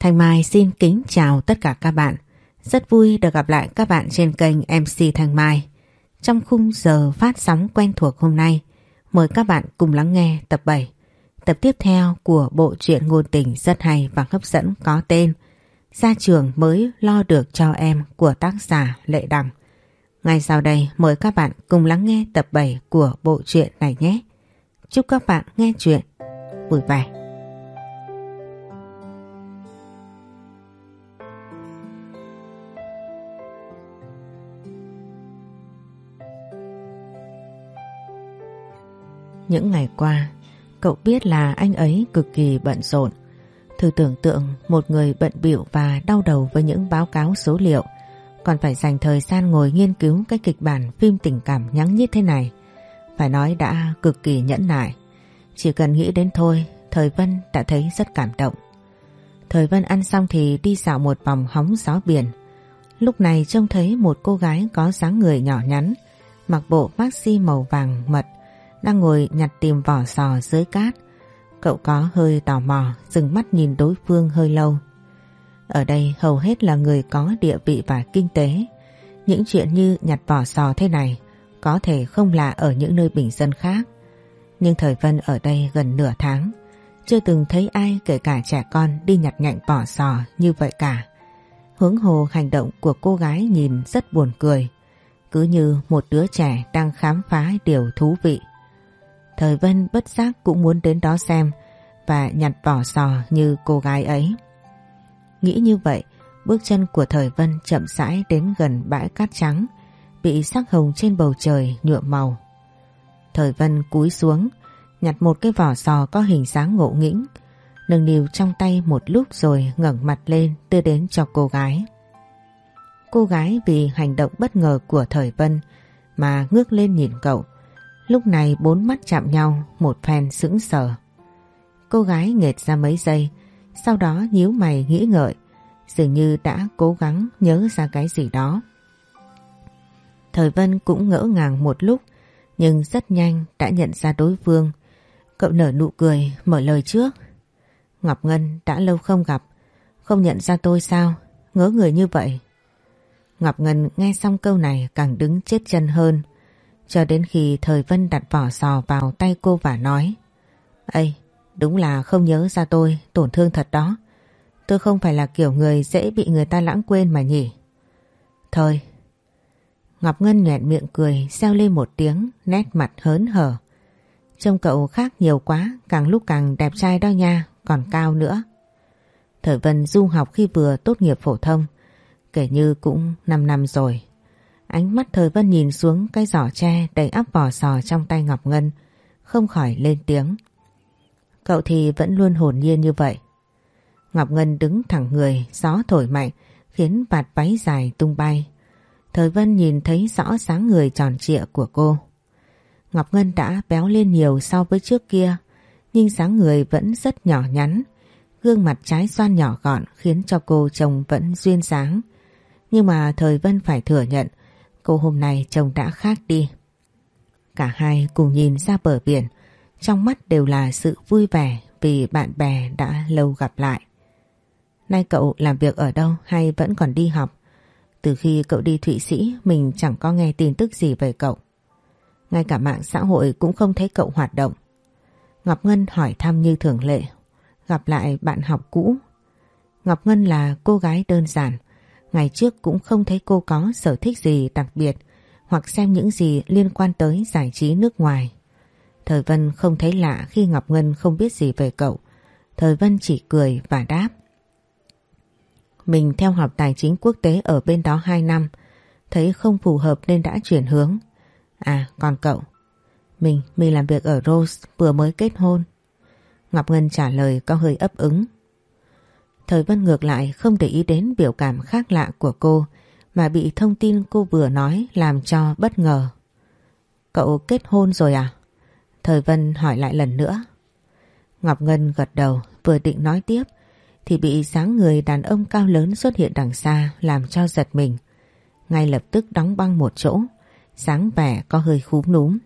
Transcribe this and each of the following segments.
Thanh Mai xin kính chào tất cả các bạn. Rất vui được gặp lại các bạn trên kênh MC Thanh Mai. Trong khung giờ phát sóng quen thuộc hôm nay, mời các bạn cùng lắng nghe tập 7. Tập tiếp theo của bộ truyện ngôn tình rất hay và hấp dẫn có tên Gia trường mới lo được cho em của tác giả Lệ Đằng. Ngay sau đây mời các bạn cùng lắng nghe tập 7 của bộ truyện này nhé. Chúc các bạn nghe chuyện vui vẻ. Những ngày qua, cậu biết là anh ấy cực kỳ bận rộn. Thử tưởng tượng một người bận bịu và đau đầu với những báo cáo số liệu, còn phải dành thời gian ngồi nghiên cứu cái kịch bản phim tình cảm nhắng nhít thế này. Phải nói đã cực kỳ nhẫn nại. Chỉ cần nghĩ đến thôi, Thời Vân đã thấy rất cảm động. Thời Vân ăn xong thì đi dạo một vòng hóng gió biển. Lúc này trông thấy một cô gái có dáng người nhỏ nhắn, mặc bộ maxi màu vàng mật, đang ngồi nhặt tìm vỏ sò dưới cát. Cậu có hơi tò mò, dừng mắt nhìn đối phương hơi lâu. Ở đây hầu hết là người có địa vị và kinh tế. Những chuyện như nhặt vỏ sò thế này có thể không lạ ở những nơi bình dân khác. Nhưng thời Vân ở đây gần nửa tháng, chưa từng thấy ai kể cả trẻ con đi nhặt nhạnh vỏ sò như vậy cả. Hướng hồ hành động của cô gái nhìn rất buồn cười, cứ như một đứa trẻ đang khám phá điều thú vị. Thời Vân bất giác cũng muốn đến đó xem và nhặt vỏ sò như cô gái ấy. Nghĩ như vậy, bước chân của Thời Vân chậm rãi đến gần bãi cát trắng, bị sắc hồng trên bầu trời nhuộm màu. Thời Vân cúi xuống, nhặt một cái vỏ sò có hình dáng ngộ nghĩnh, nâng niu trong tay một lúc rồi ngẩng mặt lên đưa đến cho cô gái. Cô gái vì hành động bất ngờ của Thời Vân mà ngước lên nhìn cậu, Lúc này bốn mắt chạm nhau một phen sững sờ. Cô gái nghệt ra mấy giây, sau đó nhíu mày nghĩ ngợi, dường như đã cố gắng nhớ ra cái gì đó. Thời Vân cũng ngỡ ngàng một lúc, nhưng rất nhanh đã nhận ra đối phương. Cậu nở nụ cười, mở lời trước. Ngọc Ngân đã lâu không gặp, không nhận ra tôi sao, ngỡ người như vậy. Ngọc Ngân nghe xong câu này càng đứng chết chân hơn, cho đến khi Thời Vân đặt vỏ sò vào tay cô và nói Ây, đúng là không nhớ ra tôi, tổn thương thật đó. Tôi không phải là kiểu người dễ bị người ta lãng quên mà nhỉ. Thôi. Ngọc Ngân nhoẹn miệng cười, reo lên một tiếng, nét mặt hớn hở. Trông cậu khác nhiều quá, càng lúc càng đẹp trai đó nha, còn cao nữa. Thời Vân du học khi vừa tốt nghiệp phổ thông, kể như cũng 5 năm rồi. Ánh mắt thời vân nhìn xuống cái giỏ tre đầy ắp vỏ sò trong tay Ngọc Ngân, không khỏi lên tiếng. Cậu thì vẫn luôn hồn nhiên như vậy. Ngọc Ngân đứng thẳng người, gió thổi mạnh, khiến vạt váy dài tung bay. Thời Vân nhìn thấy rõ sáng người tròn trịa của cô. Ngọc Ngân đã béo lên nhiều so với trước kia, nhưng sáng người vẫn rất nhỏ nhắn. Gương mặt trái xoan nhỏ gọn khiến cho cô trông vẫn duyên dáng. Nhưng mà Thời Vân phải thừa nhận cô hôm nay trông đã khác đi. Cả hai cùng nhìn ra bờ biển, trong mắt đều là sự vui vẻ vì bạn bè đã lâu gặp lại. Nay cậu làm việc ở đâu hay vẫn còn đi học? Từ khi cậu đi Thụy Sĩ mình chẳng có nghe tin tức gì về cậu. Ngay cả mạng xã hội cũng không thấy cậu hoạt động. Ngọc Ngân hỏi thăm như thường lệ, gặp lại bạn học cũ. Ngọc Ngân là cô gái đơn giản, Ngày trước cũng không thấy cô có sở thích gì đặc biệt hoặc xem những gì liên quan tới giải trí nước ngoài. Thời Vân không thấy lạ khi Ngọc Ngân không biết gì về cậu. Thời Vân chỉ cười và đáp. Mình theo học tài chính quốc tế ở bên đó 2 năm, thấy không phù hợp nên đã chuyển hướng. À, còn cậu? Mình, mình làm việc ở Rose, vừa mới kết hôn. Ngọc Ngân trả lời có hơi ấp ứng. Thời Vân ngược lại không để ý đến biểu cảm khác lạ của cô mà bị thông tin cô vừa nói làm cho bất ngờ. Cậu kết hôn rồi à? Thời Vân hỏi lại lần nữa. Ngọc Ngân gật đầu vừa định nói tiếp thì bị dáng người đàn ông cao lớn xuất hiện đằng xa làm cho giật mình. Ngay lập tức đóng băng một chỗ, dáng vẻ có hơi khúm núm.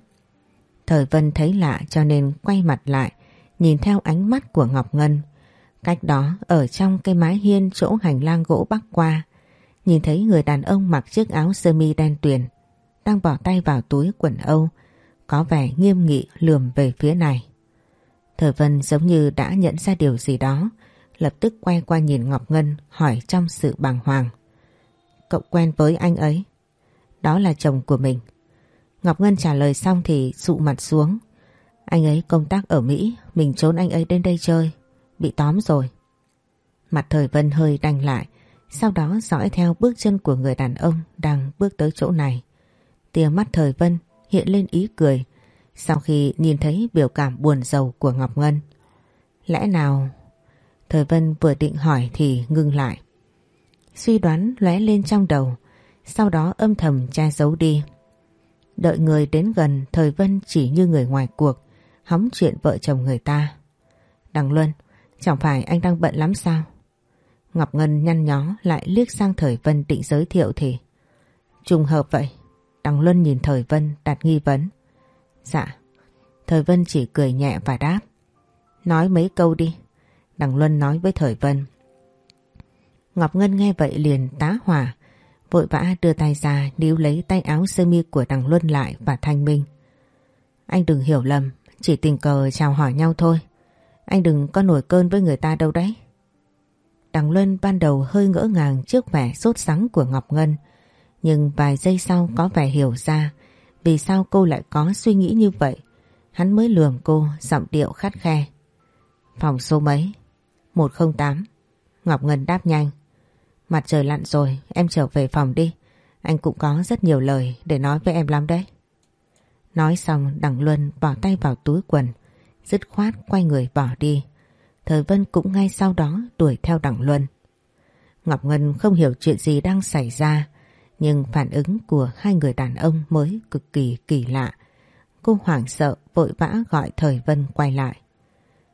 Thời Vân thấy lạ cho nên quay mặt lại, nhìn theo ánh mắt của Ngọc Ngân. Cách đó ở trong cây mái hiên chỗ hành lang gỗ bắc qua nhìn thấy người đàn ông mặc chiếc áo sơ mi đen tuyền đang bỏ tay vào túi quần âu có vẻ nghiêm nghị lườm về phía này. Thời Vân giống như đã nhận ra điều gì đó lập tức quay qua nhìn Ngọc Ngân hỏi trong sự bàng hoàng. Cậu quen với anh ấy? Đó là chồng của mình. Ngọc Ngân trả lời xong thì dụ mặt xuống. Anh ấy công tác ở Mỹ, mình trốn anh ấy đến đây chơi. Bị tóm rồi. Mặt thời Vân hơi đành lại, sau đó dõi theo bước chân của người đàn ông đang bước tới chỗ này. Tia mắt thời Vân hiện lên ý cười sau khi nhìn thấy biểu cảm buồn rầu của Ngọc Ngân. Lẽ nào... Thời Vân vừa định hỏi thì ngưng lại. Suy đoán lóe lên trong đầu, sau đó âm thầm che giấu đi. Đợi người đến gần Thời Vân chỉ như người ngoài cuộc, hóng chuyện vợ chồng người ta. Đằng Luân, chẳng phải anh đang bận lắm sao? Ngọc Ngân nhăn nhó lại liếc sang Thời Vân định giới thiệu thì. Trùng hợp vậy. Đằng Luân nhìn Thời Vân đặt nghi vấn. Dạ. Thời Vân chỉ cười nhẹ và đáp. Nói mấy câu đi. Đằng Luân nói với Thời Vân. Ngọc Ngân nghe vậy liền tá hỏa, Vội vã đưa tay ra níu lấy tay áo sơ mi của đằng Luân lại và thanh minh. Anh đừng hiểu lầm, Chỉ tình cờ chào hỏi nhau thôi. Anh đừng có nổi cơn với người ta đâu đấy Đằng Luân ban đầu hơi ngỡ ngàng trước vẻ sốt sắng của Ngọc Ngân nhưng vài giây sau có vẻ hiểu ra vì sao cô lại có suy nghĩ như vậy. Hắn mới lườm cô giọng điệu khắt khe. Phòng số mấy? 108. Ngọc Ngân đáp nhanh. Mặt trời lặn rồi, em trở về phòng đi. Anh cũng có rất nhiều lời để nói với em lắm đấy. Nói xong đằng Luân bỏ tay vào túi quần, dứt khoát quay người bỏ đi. Thời Vân cũng ngay sau đó đuổi theo đẳng Luân. Ngọc Ngân không hiểu chuyện gì đang xảy ra, nhưng phản ứng của hai người đàn ông mới cực kỳ kỳ lạ. Cô hoảng sợ vội vã gọi Thời Vân quay lại.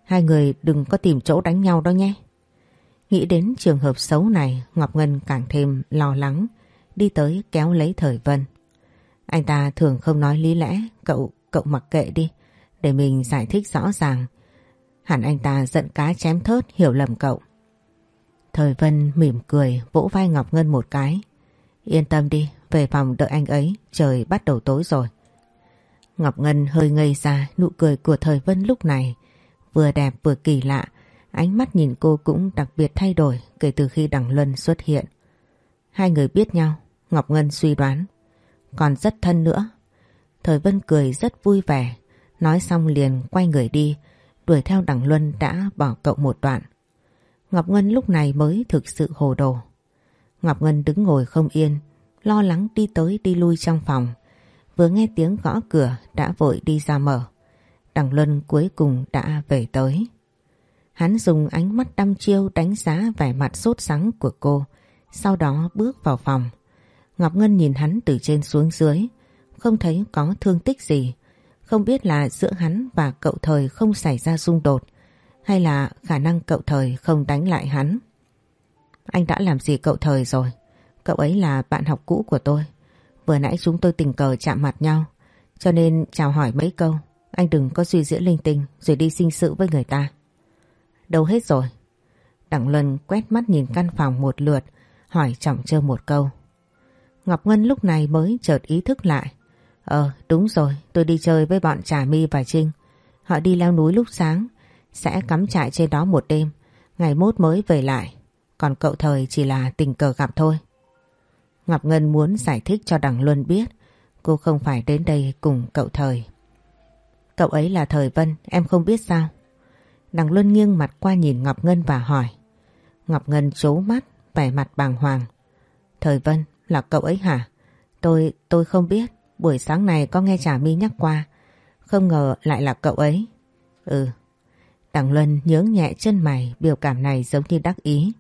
Hai người đừng có tìm chỗ đánh nhau đó nhé. Nghĩ đến trường hợp xấu này Ngọc Ngân càng thêm lo lắng đi tới kéo lấy Thời Vân. Anh ta thường không nói lý lẽ cậu, cậu mặc kệ đi để mình giải thích rõ ràng. Hẳn anh ta giận cá chém thớt hiểu lầm cậu. Thời Vân mỉm cười vỗ vai Ngọc Ngân một cái Yên tâm đi, về phòng đợi anh ấy, trời bắt đầu tối rồi. Ngọc Ngân hơi ngây ra, nụ cười của Thời Vân lúc này vừa đẹp vừa kỳ lạ, ánh mắt nhìn cô cũng đặc biệt thay đổi kể từ khi Đằng Luân xuất hiện. Hai người biết nhau, Ngọc Ngân suy đoán, còn rất thân nữa. Thời Vân cười rất vui vẻ, nói xong liền quay người đi, đuổi theo Đằng Luân đã bỏ cậu một đoạn. Ngọc Ngân lúc này mới thực sự hồ đồ. Ngọc Ngân đứng ngồi không yên, lo lắng đi tới đi lui trong phòng. Vừa nghe tiếng gõ cửa đã vội đi ra mở. Đằng Luân cuối cùng đã về tới. Hắn dùng ánh mắt đăm chiêu đánh giá vẻ mặt sốt sắng của cô, sau đó bước vào phòng. Ngọc Ngân nhìn hắn từ trên xuống dưới, không thấy có thương tích gì. Không biết là giữa hắn và cậu thời không xảy ra xung đột, hay là khả năng cậu thời không đánh lại hắn. Anh đã làm gì cậu thời rồi? Cậu ấy là bạn học cũ của tôi. Vừa nãy chúng tôi tình cờ chạm mặt nhau. Cho nên chào hỏi mấy câu. Anh đừng có suy diễn linh tinh rồi đi sinh sự với người ta. Đâu hết rồi? Đặng Luân quét mắt nhìn căn phòng một lượt, hỏi trọng trơ một câu. Ngọc Ngân lúc này mới chợt ý thức lại. Ờ, đúng rồi, tôi đi chơi với bọn Trà My và Trinh. Họ đi leo núi lúc sáng, sẽ cắm trại trên đó một đêm, ngày mốt mới về lại. Còn cậu thời chỉ là tình cờ gặp thôi. Ngọc Ngân muốn giải thích cho Đằng Luân biết cô không phải đến đây cùng cậu thời. Cậu ấy là Thời Vân, em không biết sao? Đằng Luân nghiêng mặt qua nhìn Ngọc Ngân và hỏi. Ngọc Ngân chố mắt, vẻ mặt bàng hoàng. Thời Vân, là cậu ấy hả? Tôi, tôi không biết. Buổi sáng này có nghe Trà My nhắc qua. Không ngờ lại là cậu ấy. Ừ. Đằng Luân nhướng nhẹ chân mày, biểu cảm này giống như đắc ý.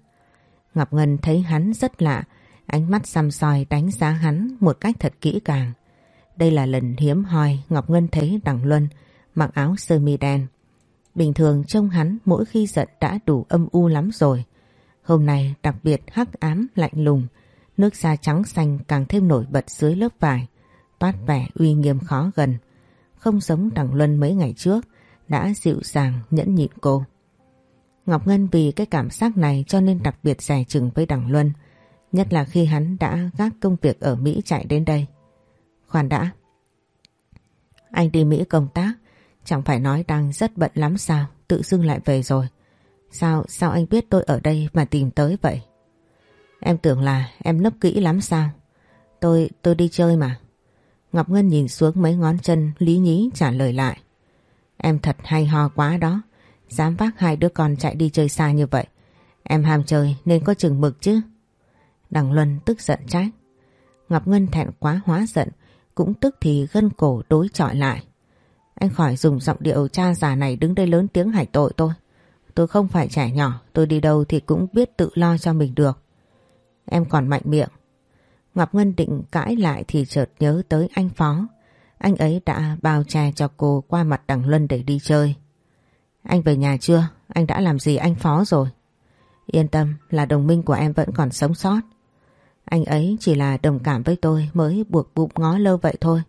Ngọc Ngân thấy hắn rất lạ, ánh mắt xăm soi đánh giá hắn một cách thật kỹ càng. Đây là lần hiếm hoi Ngọc Ngân thấy Đằng Luân mặc áo sơ mi đen. Bình thường trông hắn mỗi khi giận đã đủ âm u lắm rồi. Hôm nay đặc biệt hắc ám lạnh lùng, nước da trắng xanh càng thêm nổi bật dưới lớp vải, toát vẻ uy nghiêm khó gần. Không giống Đằng Luân mấy ngày trước, đã dịu dàng nhẫn nhịn cô. Ngọc Ngân vì cái cảm giác này cho nên đặc biệt rẻ chừng với Đằng Luân. Nhất là khi hắn đã gác công việc ở Mỹ chạy đến đây. Khoan đã. Anh đi Mỹ công tác, chẳng phải nói đang rất bận lắm sao, tự dưng lại về rồi. Sao, sao anh biết tôi ở đây mà tìm tới vậy? Em tưởng là em nấp kỹ lắm sao? Tôi, tôi đi chơi mà. Ngọc Ngân nhìn xuống mấy ngón chân lý nhí trả lời lại. Em thật hay ho quá đó. Dám vác hai đứa con chạy đi chơi xa như vậy. Em ham chơi nên có chừng mực chứ. Đằng Luân tức giận trách. Ngọc Ngân thẹn quá hóa giận, cũng tức thì gân cổ đối chọi lại. Anh khỏi dùng giọng điệu cha già này đứng đây lớn tiếng hải tội tôi. Tôi không phải trẻ nhỏ, tôi đi đâu thì cũng biết tự lo cho mình được. Em còn mạnh miệng. Ngọc Ngân định cãi lại thì chợt nhớ tới anh Phó. Anh ấy đã bao che cho cô qua mặt đằng Luân để đi chơi. Anh về nhà chưa? Anh đã làm gì anh Phó rồi? Yên tâm là đồng minh của em vẫn còn sống sót. Anh ấy chỉ là đồng cảm với tôi mới buộc bụng ngó lâu vậy thôi.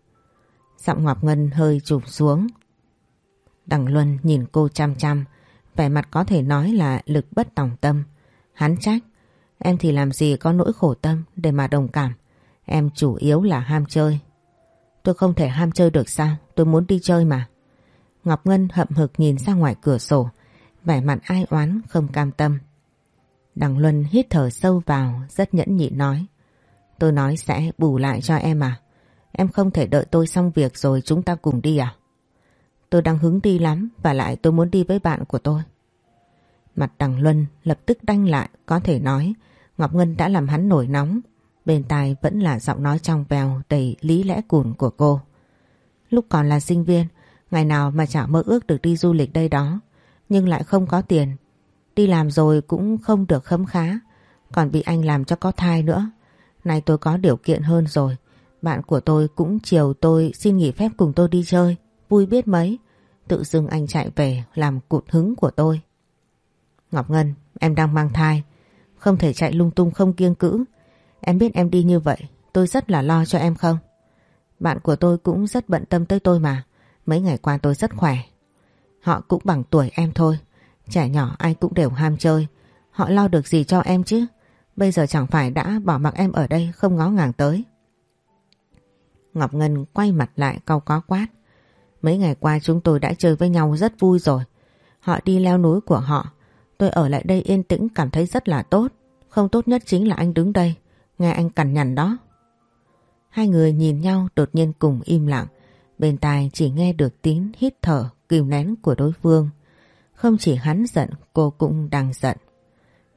Giọng Ngọc Ngân hơi trụp xuống. Đằng Luân nhìn cô chăm chăm, vẻ mặt có thể nói là lực bất tòng tâm. Hắn trách, em thì làm gì có nỗi khổ tâm để mà đồng cảm. Em chủ yếu là ham chơi. Tôi không thể ham chơi được sao, tôi muốn đi chơi mà. Ngọc Ngân hậm hực nhìn ra ngoài cửa sổ, vẻ mặt ai oán không cam tâm. Đằng Luân hít thở sâu vào, rất nhẫn nhịn nói. Tôi nói sẽ bù lại cho em à. Em không thể đợi tôi xong việc rồi chúng ta cùng đi à? Tôi đang hứng đi lắm và lại tôi muốn đi với bạn của tôi. Mặt đằng Luân lập tức đanh lại, có thể nói Ngọc Ngân đã làm hắn nổi nóng. Bên tai vẫn là giọng nói trong vèo đầy lý lẽ cùn của cô. Lúc còn là sinh viên, ngày nào mà chả mơ ước được đi du lịch đây đó, nhưng lại không có tiền. Đi làm rồi cũng không được khấm khá, còn bị anh làm cho có thai nữa. Nay tôi có điều kiện hơn rồi, bạn của tôi cũng chiều tôi xin nghỉ phép cùng tôi đi chơi, vui biết mấy. Tự dưng anh chạy về làm cụt hứng của tôi. Ngọc Ngân, em đang mang thai, không thể chạy lung tung không kiêng cữ. Em biết em đi như vậy, tôi rất là lo cho em không? Bạn của tôi cũng rất bận tâm tới tôi mà. Mấy ngày qua tôi rất khỏe. Họ cũng bằng tuổi em thôi. Trẻ nhỏ ai cũng đều ham chơi. Họ lo được gì cho em chứ? Bây giờ chẳng phải đã bỏ mặc em ở đây không ngó ngàng tới. Ngọc Ngân quay mặt lại cau có quát. Mấy ngày qua chúng tôi đã chơi với nhau rất vui rồi. Họ đi leo núi của họ. Tôi ở lại đây yên tĩnh cảm thấy rất là tốt. Không tốt nhất chính là anh đứng đây. Nghe anh cằn nhằn đó. Hai người nhìn nhau đột nhiên cùng im lặng. Bên tai chỉ nghe được tiếng hít thở kìm nén của đối phương. Không chỉ hắn giận, cô cũng đang giận.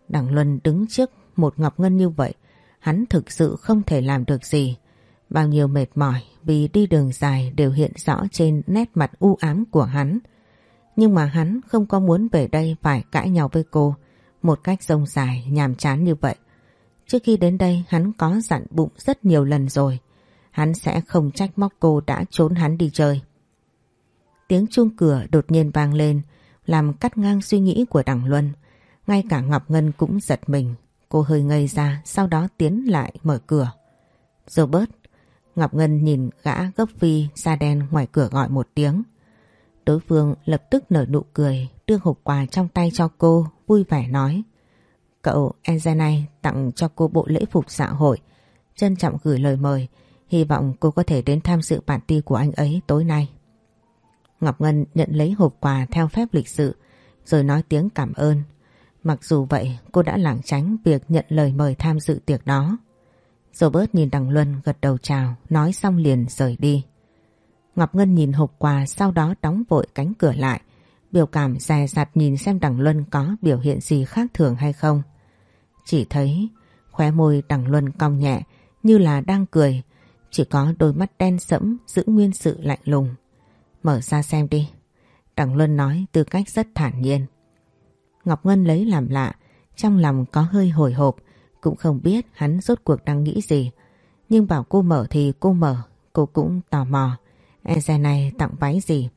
Đằng Luân đứng trước một Ngọc Ngân như vậy, hắn thực sự không thể làm được gì. Bao nhiêu mệt mỏi vì đi đường dài đều hiện rõ trên nét mặt u ám của hắn. Nhưng mà hắn không có muốn về đây phải cãi nhau với cô một cách rông dài, nhàm chán như vậy. Trước khi đến đây hắn có dặn bụng rất nhiều lần rồi. Hắn sẽ không trách móc cô đã trốn hắn đi chơi. Tiếng chuông cửa đột nhiên vang lên làm cắt ngang suy nghĩ của Đằng Luân. Ngay cả Ngọc Ngân cũng giật mình. Cô hơi ngây ra sau đó tiến lại mở cửa. Robert, Ngọc Ngân nhìn gã gốc phi da đen ngoài cửa gọi một tiếng. Đối phương lập tức nở nụ cười, đưa hộp quà trong tay cho cô, vui vẻ nói. Cậu này tặng cho cô bộ lễ phục xã hội. Trân trọng gửi lời mời. Hy vọng cô có thể đến tham dự party của anh ấy tối nay. Ngọc Ngân nhận lấy hộp quà theo phép lịch sự, rồi nói tiếng cảm ơn. Mặc dù vậy, cô đã lảng tránh việc nhận lời mời tham dự tiệc đó. Robert nhìn Đằng Luân gật đầu chào, nói xong liền rời đi. Ngọc Ngân nhìn hộp quà sau đó đóng vội cánh cửa lại biểu cảm dè dặt nhìn xem Đằng Luân có biểu hiện gì khác thường hay không. Chỉ thấy khóe môi Đằng Luân cong nhẹ như là đang cười chỉ có đôi mắt đen sẫm giữ nguyên sự lạnh lùng. Mở ra xem đi. Đằng Luân nói tư cách rất thản nhiên. Ngọc Ngân lấy làm lạ, trong lòng có hơi hồi hộp, cũng không biết hắn rốt cuộc đang nghĩ gì. Nhưng bảo cô mở thì cô mở, cô cũng tò mò. Eze này tặng váy gì?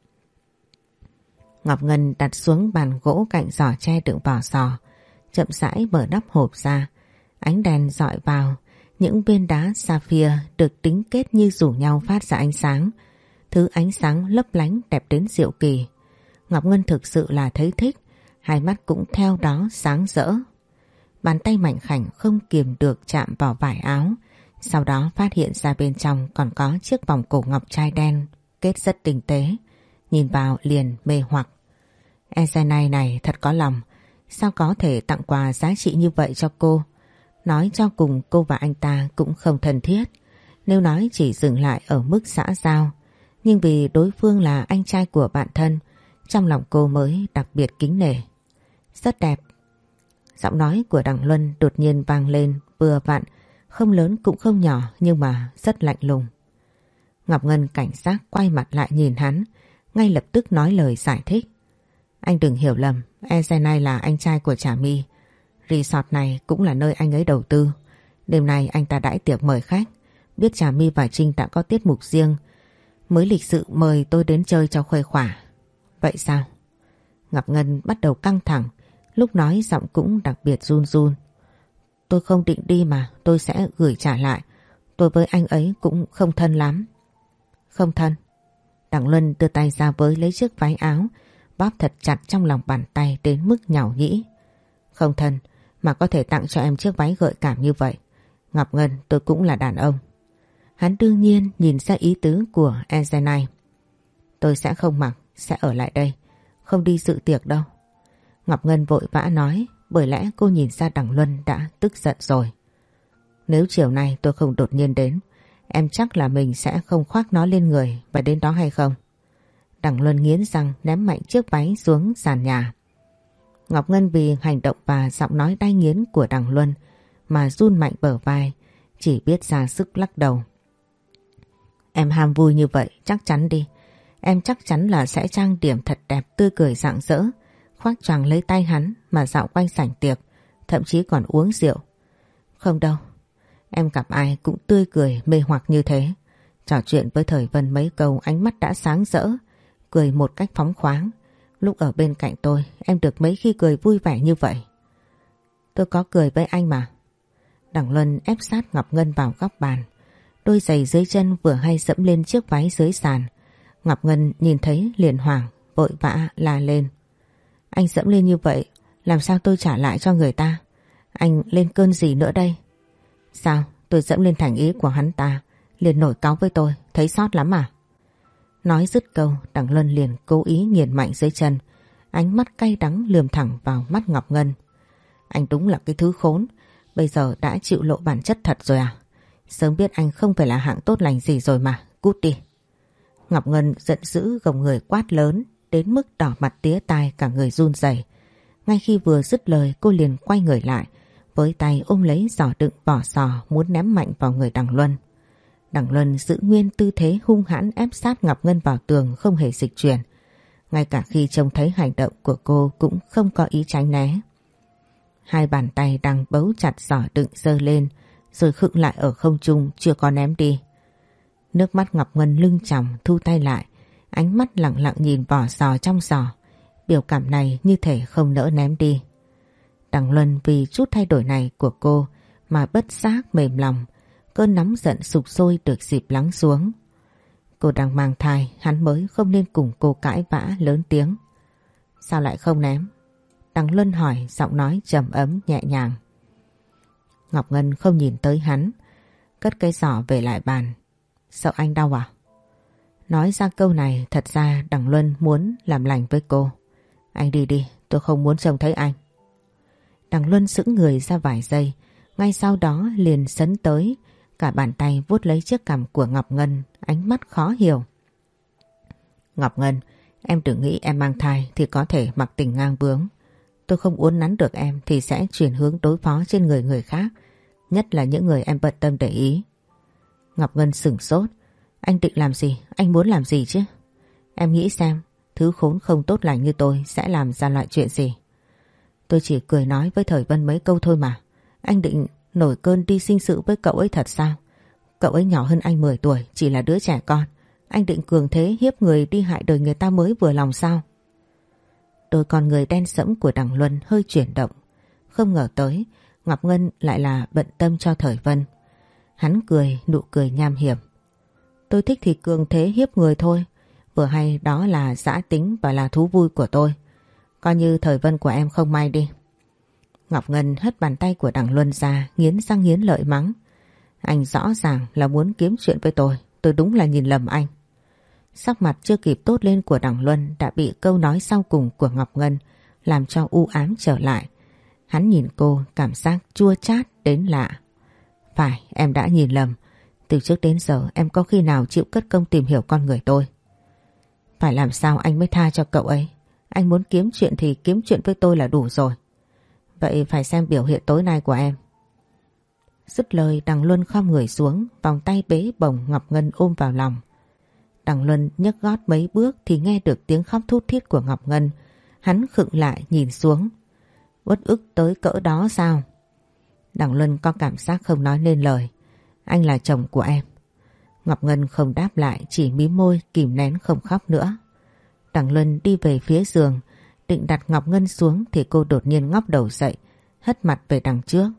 Ngọc Ngân đặt xuống bàn gỗ cạnh giỏ tre đựng vỏ sò, chậm rãi mở nắp hộp ra. Ánh đèn dọi vào, những viên đá sapphire được tính kết như rủ nhau phát ra ánh sáng. Thứ ánh sáng lấp lánh đẹp đến diệu kỳ. Ngọc Ngân thực sự là thấy thích. Hai mắt cũng theo đó sáng rỡ. Bàn tay mảnh khảnh không kiềm được chạm vào vải áo. Sau đó phát hiện ra bên trong còn có chiếc vòng cổ ngọc trai đen kết rất tinh tế. Nhìn vào liền mê hoặc. Ezenai này thật có lòng. Sao có thể tặng quà giá trị như vậy cho cô? Nói cho cùng cô và anh ta cũng không thân thiết. Nếu nói chỉ dừng lại ở mức xã giao. Nhưng vì đối phương là anh trai của bạn thân, trong lòng cô mới đặc biệt kính nể. Rất đẹp. Giọng nói của Đằng Luân đột nhiên vang lên vừa vặn, không lớn cũng không nhỏ nhưng mà rất lạnh lùng. Ngọc Ngân cảnh giác quay mặt lại nhìn hắn, ngay lập tức nói lời giải thích. Anh đừng hiểu lầm, Ezenai là anh trai của Trà My. Resort này cũng là nơi anh ấy đầu tư. Đêm nay anh ta đãi tiệc mời khách. Biết Trà My và Trinh đã có tiết mục riêng. Mới lịch sự mời tôi đến chơi cho khuây khỏa. Vậy sao? Ngọc Ngân bắt đầu căng thẳng. Lúc nói giọng cũng đặc biệt run run. Tôi không định đi mà tôi sẽ gửi trả lại. Tôi với anh ấy cũng không thân lắm. Không thân. Đặng Luân đưa tay ra với lấy chiếc váy áo bóp thật chặt trong lòng bàn tay đến mức nhàu nhĩ. Không thân mà có thể tặng cho em chiếc váy gợi cảm như vậy. Ngọc Ngân tôi cũng là đàn ông. Hắn đương nhiên nhìn ra ý tứ của Ezenai. Tôi sẽ không mặc, sẽ ở lại đây. Không đi dự tiệc đâu. Ngọc Ngân vội vã nói bởi lẽ cô nhìn ra đằng Luân đã tức giận rồi. Nếu chiều nay tôi không đột nhiên đến, em chắc là mình sẽ không khoác nó lên người và đến đó hay không? Đằng Luân nghiến răng ném mạnh chiếc váy xuống sàn nhà. Ngọc Ngân vì hành động và giọng nói đai nghiến của đằng Luân mà run mạnh bờ vai, chỉ biết ra sức lắc đầu. Em ham vui như vậy, chắc chắn đi. Em chắc chắn là sẽ trang điểm thật đẹp tươi cười rạng rỡ, khoác choàng lấy tay hắn mà dạo quanh sảnh tiệc, thậm chí còn uống rượu. Không đâu, em gặp ai cũng tươi cười mê hoặc như thế. Trò chuyện với Thời Vân mấy câu ánh mắt đã sáng rỡ, cười một cách phóng khoáng. Lúc ở bên cạnh tôi em được mấy khi cười vui vẻ như vậy. Tôi có cười với anh mà. Đằng Luân ép sát Ngọc Ngân vào góc bàn. Đôi giày dưới chân vừa hay dẫm lên chiếc váy dưới sàn. Ngọc Ngân nhìn thấy liền hoảng, vội vã la lên. Anh dẫm lên như vậy, làm sao tôi trả lại cho người ta? Anh lên cơn gì nữa đây? Sao? Tôi dẫm lên thành ý của hắn ta, liền nổi cáo với tôi, thấy sót lắm à? Nói dứt câu, đằng Luân liền cố ý nghiền mạnh dưới chân, ánh mắt cay đắng lườm thẳng vào mắt Ngọc Ngân. Anh đúng là cái thứ khốn, bây giờ đã chịu lộ bản chất thật rồi à? Sớm biết anh không phải là hạng tốt lành gì rồi mà, cút đi. Ngọc Ngân giận dữ gồng người quát lớn, đến mức đỏ mặt tía tai cả người run rẩy. Ngay khi vừa dứt lời cô liền quay người lại, với tay ôm lấy giỏ đựng vỏ sò muốn ném mạnh vào người đằng Luân. Đằng Luân giữ nguyên tư thế hung hãn ép sát Ngọc Ngân vào tường không hề dịch chuyển. Ngay cả khi trông thấy hành động của cô cũng không có ý tránh né. Hai bàn tay đang bấu chặt giỏ đựng dơ lên, rồi khựng lại ở không trung, chưa có ném đi. Nước mắt Ngọc Ngân lưng chồng thu tay lại, ánh mắt lặng lặng nhìn vỏ sò trong sò. Biểu cảm này như thể không nỡ ném đi. Đằng Luân vì chút thay đổi này của cô mà bất giác mềm lòng Cơn nóng giận sụp sôi được dịp lắng xuống. Cô đang mang thai, hắn mới không nên cùng cô cãi vã lớn tiếng. Sao lại không ném? Đằng Luân hỏi, giọng nói trầm ấm nhẹ nhàng. Ngọc Ngân không nhìn tới hắn, cất cây giỏ về lại bàn. Sợ anh đau à? Nói ra câu này thật ra Đằng Luân muốn làm lành với cô. Anh đi đi, tôi không muốn trông thấy anh. Đằng Luân sững người ra vài giây, ngay sau đó liền sấn tới, Cả bàn tay vuốt lấy chiếc cằm của Ngọc Ngân, ánh mắt khó hiểu. Ngọc Ngân, em đừng nghĩ em mang thai thì có thể mặc tình ngang bướng. Tôi không uốn nắn được em thì sẽ chuyển hướng đối phó trên người người khác, nhất là những người em bận tâm để ý. Ngọc Ngân sửng sốt. Anh định làm gì? Anh muốn làm gì chứ? Em nghĩ xem, thứ khốn không tốt lành như tôi sẽ làm ra loại chuyện gì. Tôi chỉ cười nói với Thời Vân mấy câu thôi mà. Anh định nổi cơn đi sinh sự với cậu ấy thật sao? Cậu ấy nhỏ hơn anh 10 tuổi, chỉ là đứa trẻ con. Anh định cường thế hiếp người đi hại đời người ta mới vừa lòng sao? Đôi con người đen sẫm của đằng Luân hơi chuyển động. Không ngờ tới, Ngọc Ngân lại là bận tâm cho Thời Vân. Hắn cười, nụ cười nham hiểm. Tôi thích thì cường thế hiếp người thôi. Vừa hay đó là giã tính và là thú vui của tôi. Coi như thời vân của em không may đi. Ngọc Ngân hất bàn tay của Đằng Luân ra, nghiến răng nghiến lợi mắng. Anh rõ ràng là muốn kiếm chuyện với tôi, tôi đúng là nhìn lầm anh. Sắc mặt chưa kịp tốt lên của Đằng Luân đã bị câu nói sau cùng của Ngọc Ngân làm cho u ám trở lại. Hắn nhìn cô cảm giác chua chát đến lạ. Phải, em đã nhìn lầm. Từ trước đến giờ em có khi nào chịu cất công tìm hiểu con người tôi. Phải làm sao anh mới tha cho cậu ấy. Anh muốn kiếm chuyện thì kiếm chuyện với tôi là đủ rồi. Vậy phải xem biểu hiện tối nay của em. Dứt lời Đằng Luân khom người xuống, vòng tay bế bồng Ngọc Ngân ôm vào lòng. Đằng Luân nhấc gót mấy bước thì nghe được tiếng khóc thút thít của Ngọc Ngân. Hắn khựng lại nhìn xuống. Uất ức tới cỡ đó sao? Đằng Luân có cảm giác không nói nên lời. Anh là chồng của em. Ngọc Ngân không đáp lại chỉ mí môi kìm nén không khóc nữa. Đằng Luân đi về phía giường định đặt Ngọc Ngân xuống thì cô đột nhiên ngóc đầu dậy hất mặt về đằng trước.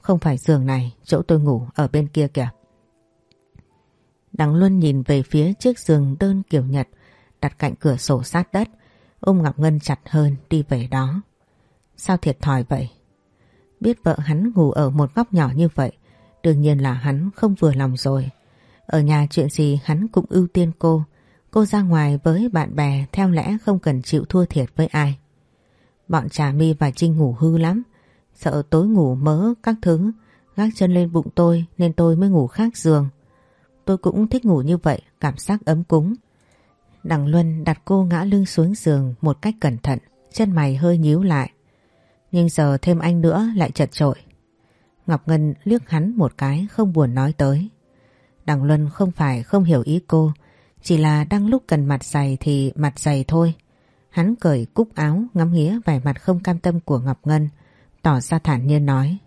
Không phải giường này, chỗ tôi ngủ ở bên kia kìa. Đằng Luân nhìn về phía chiếc giường đơn kiểu Nhật đặt cạnh cửa sổ sát đất ôm Ngọc Ngân chặt hơn đi về đó. Sao thiệt thòi vậy? Biết vợ hắn ngủ ở một góc nhỏ như vậy đương nhiên là hắn không vừa lòng rồi. Ở nhà chuyện gì hắn cũng ưu tiên cô Cô ra ngoài với bạn bè theo lẽ không cần chịu thua thiệt với ai. Bọn Trà My và Trinh ngủ hư lắm. Sợ tối ngủ mớ các thứ, gác chân lên bụng tôi nên tôi mới ngủ khác giường. Tôi cũng thích ngủ như vậy, cảm giác ấm cúng. Đằng Luân đặt cô ngã lưng xuống giường một cách cẩn thận, chân mày hơi nhíu lại. Nhưng giờ thêm anh nữa lại chật trội. Ngọc Ngân liếc hắn một cái không buồn nói tới. Đằng Luân không phải không hiểu ý cô, chỉ là đang lúc cần mặt dày thì mặt dày thôi. Hắn cởi cúc áo ngắm nghía vẻ mặt không cam tâm của Ngọc Ngân, tỏ ra thản nhiên nói.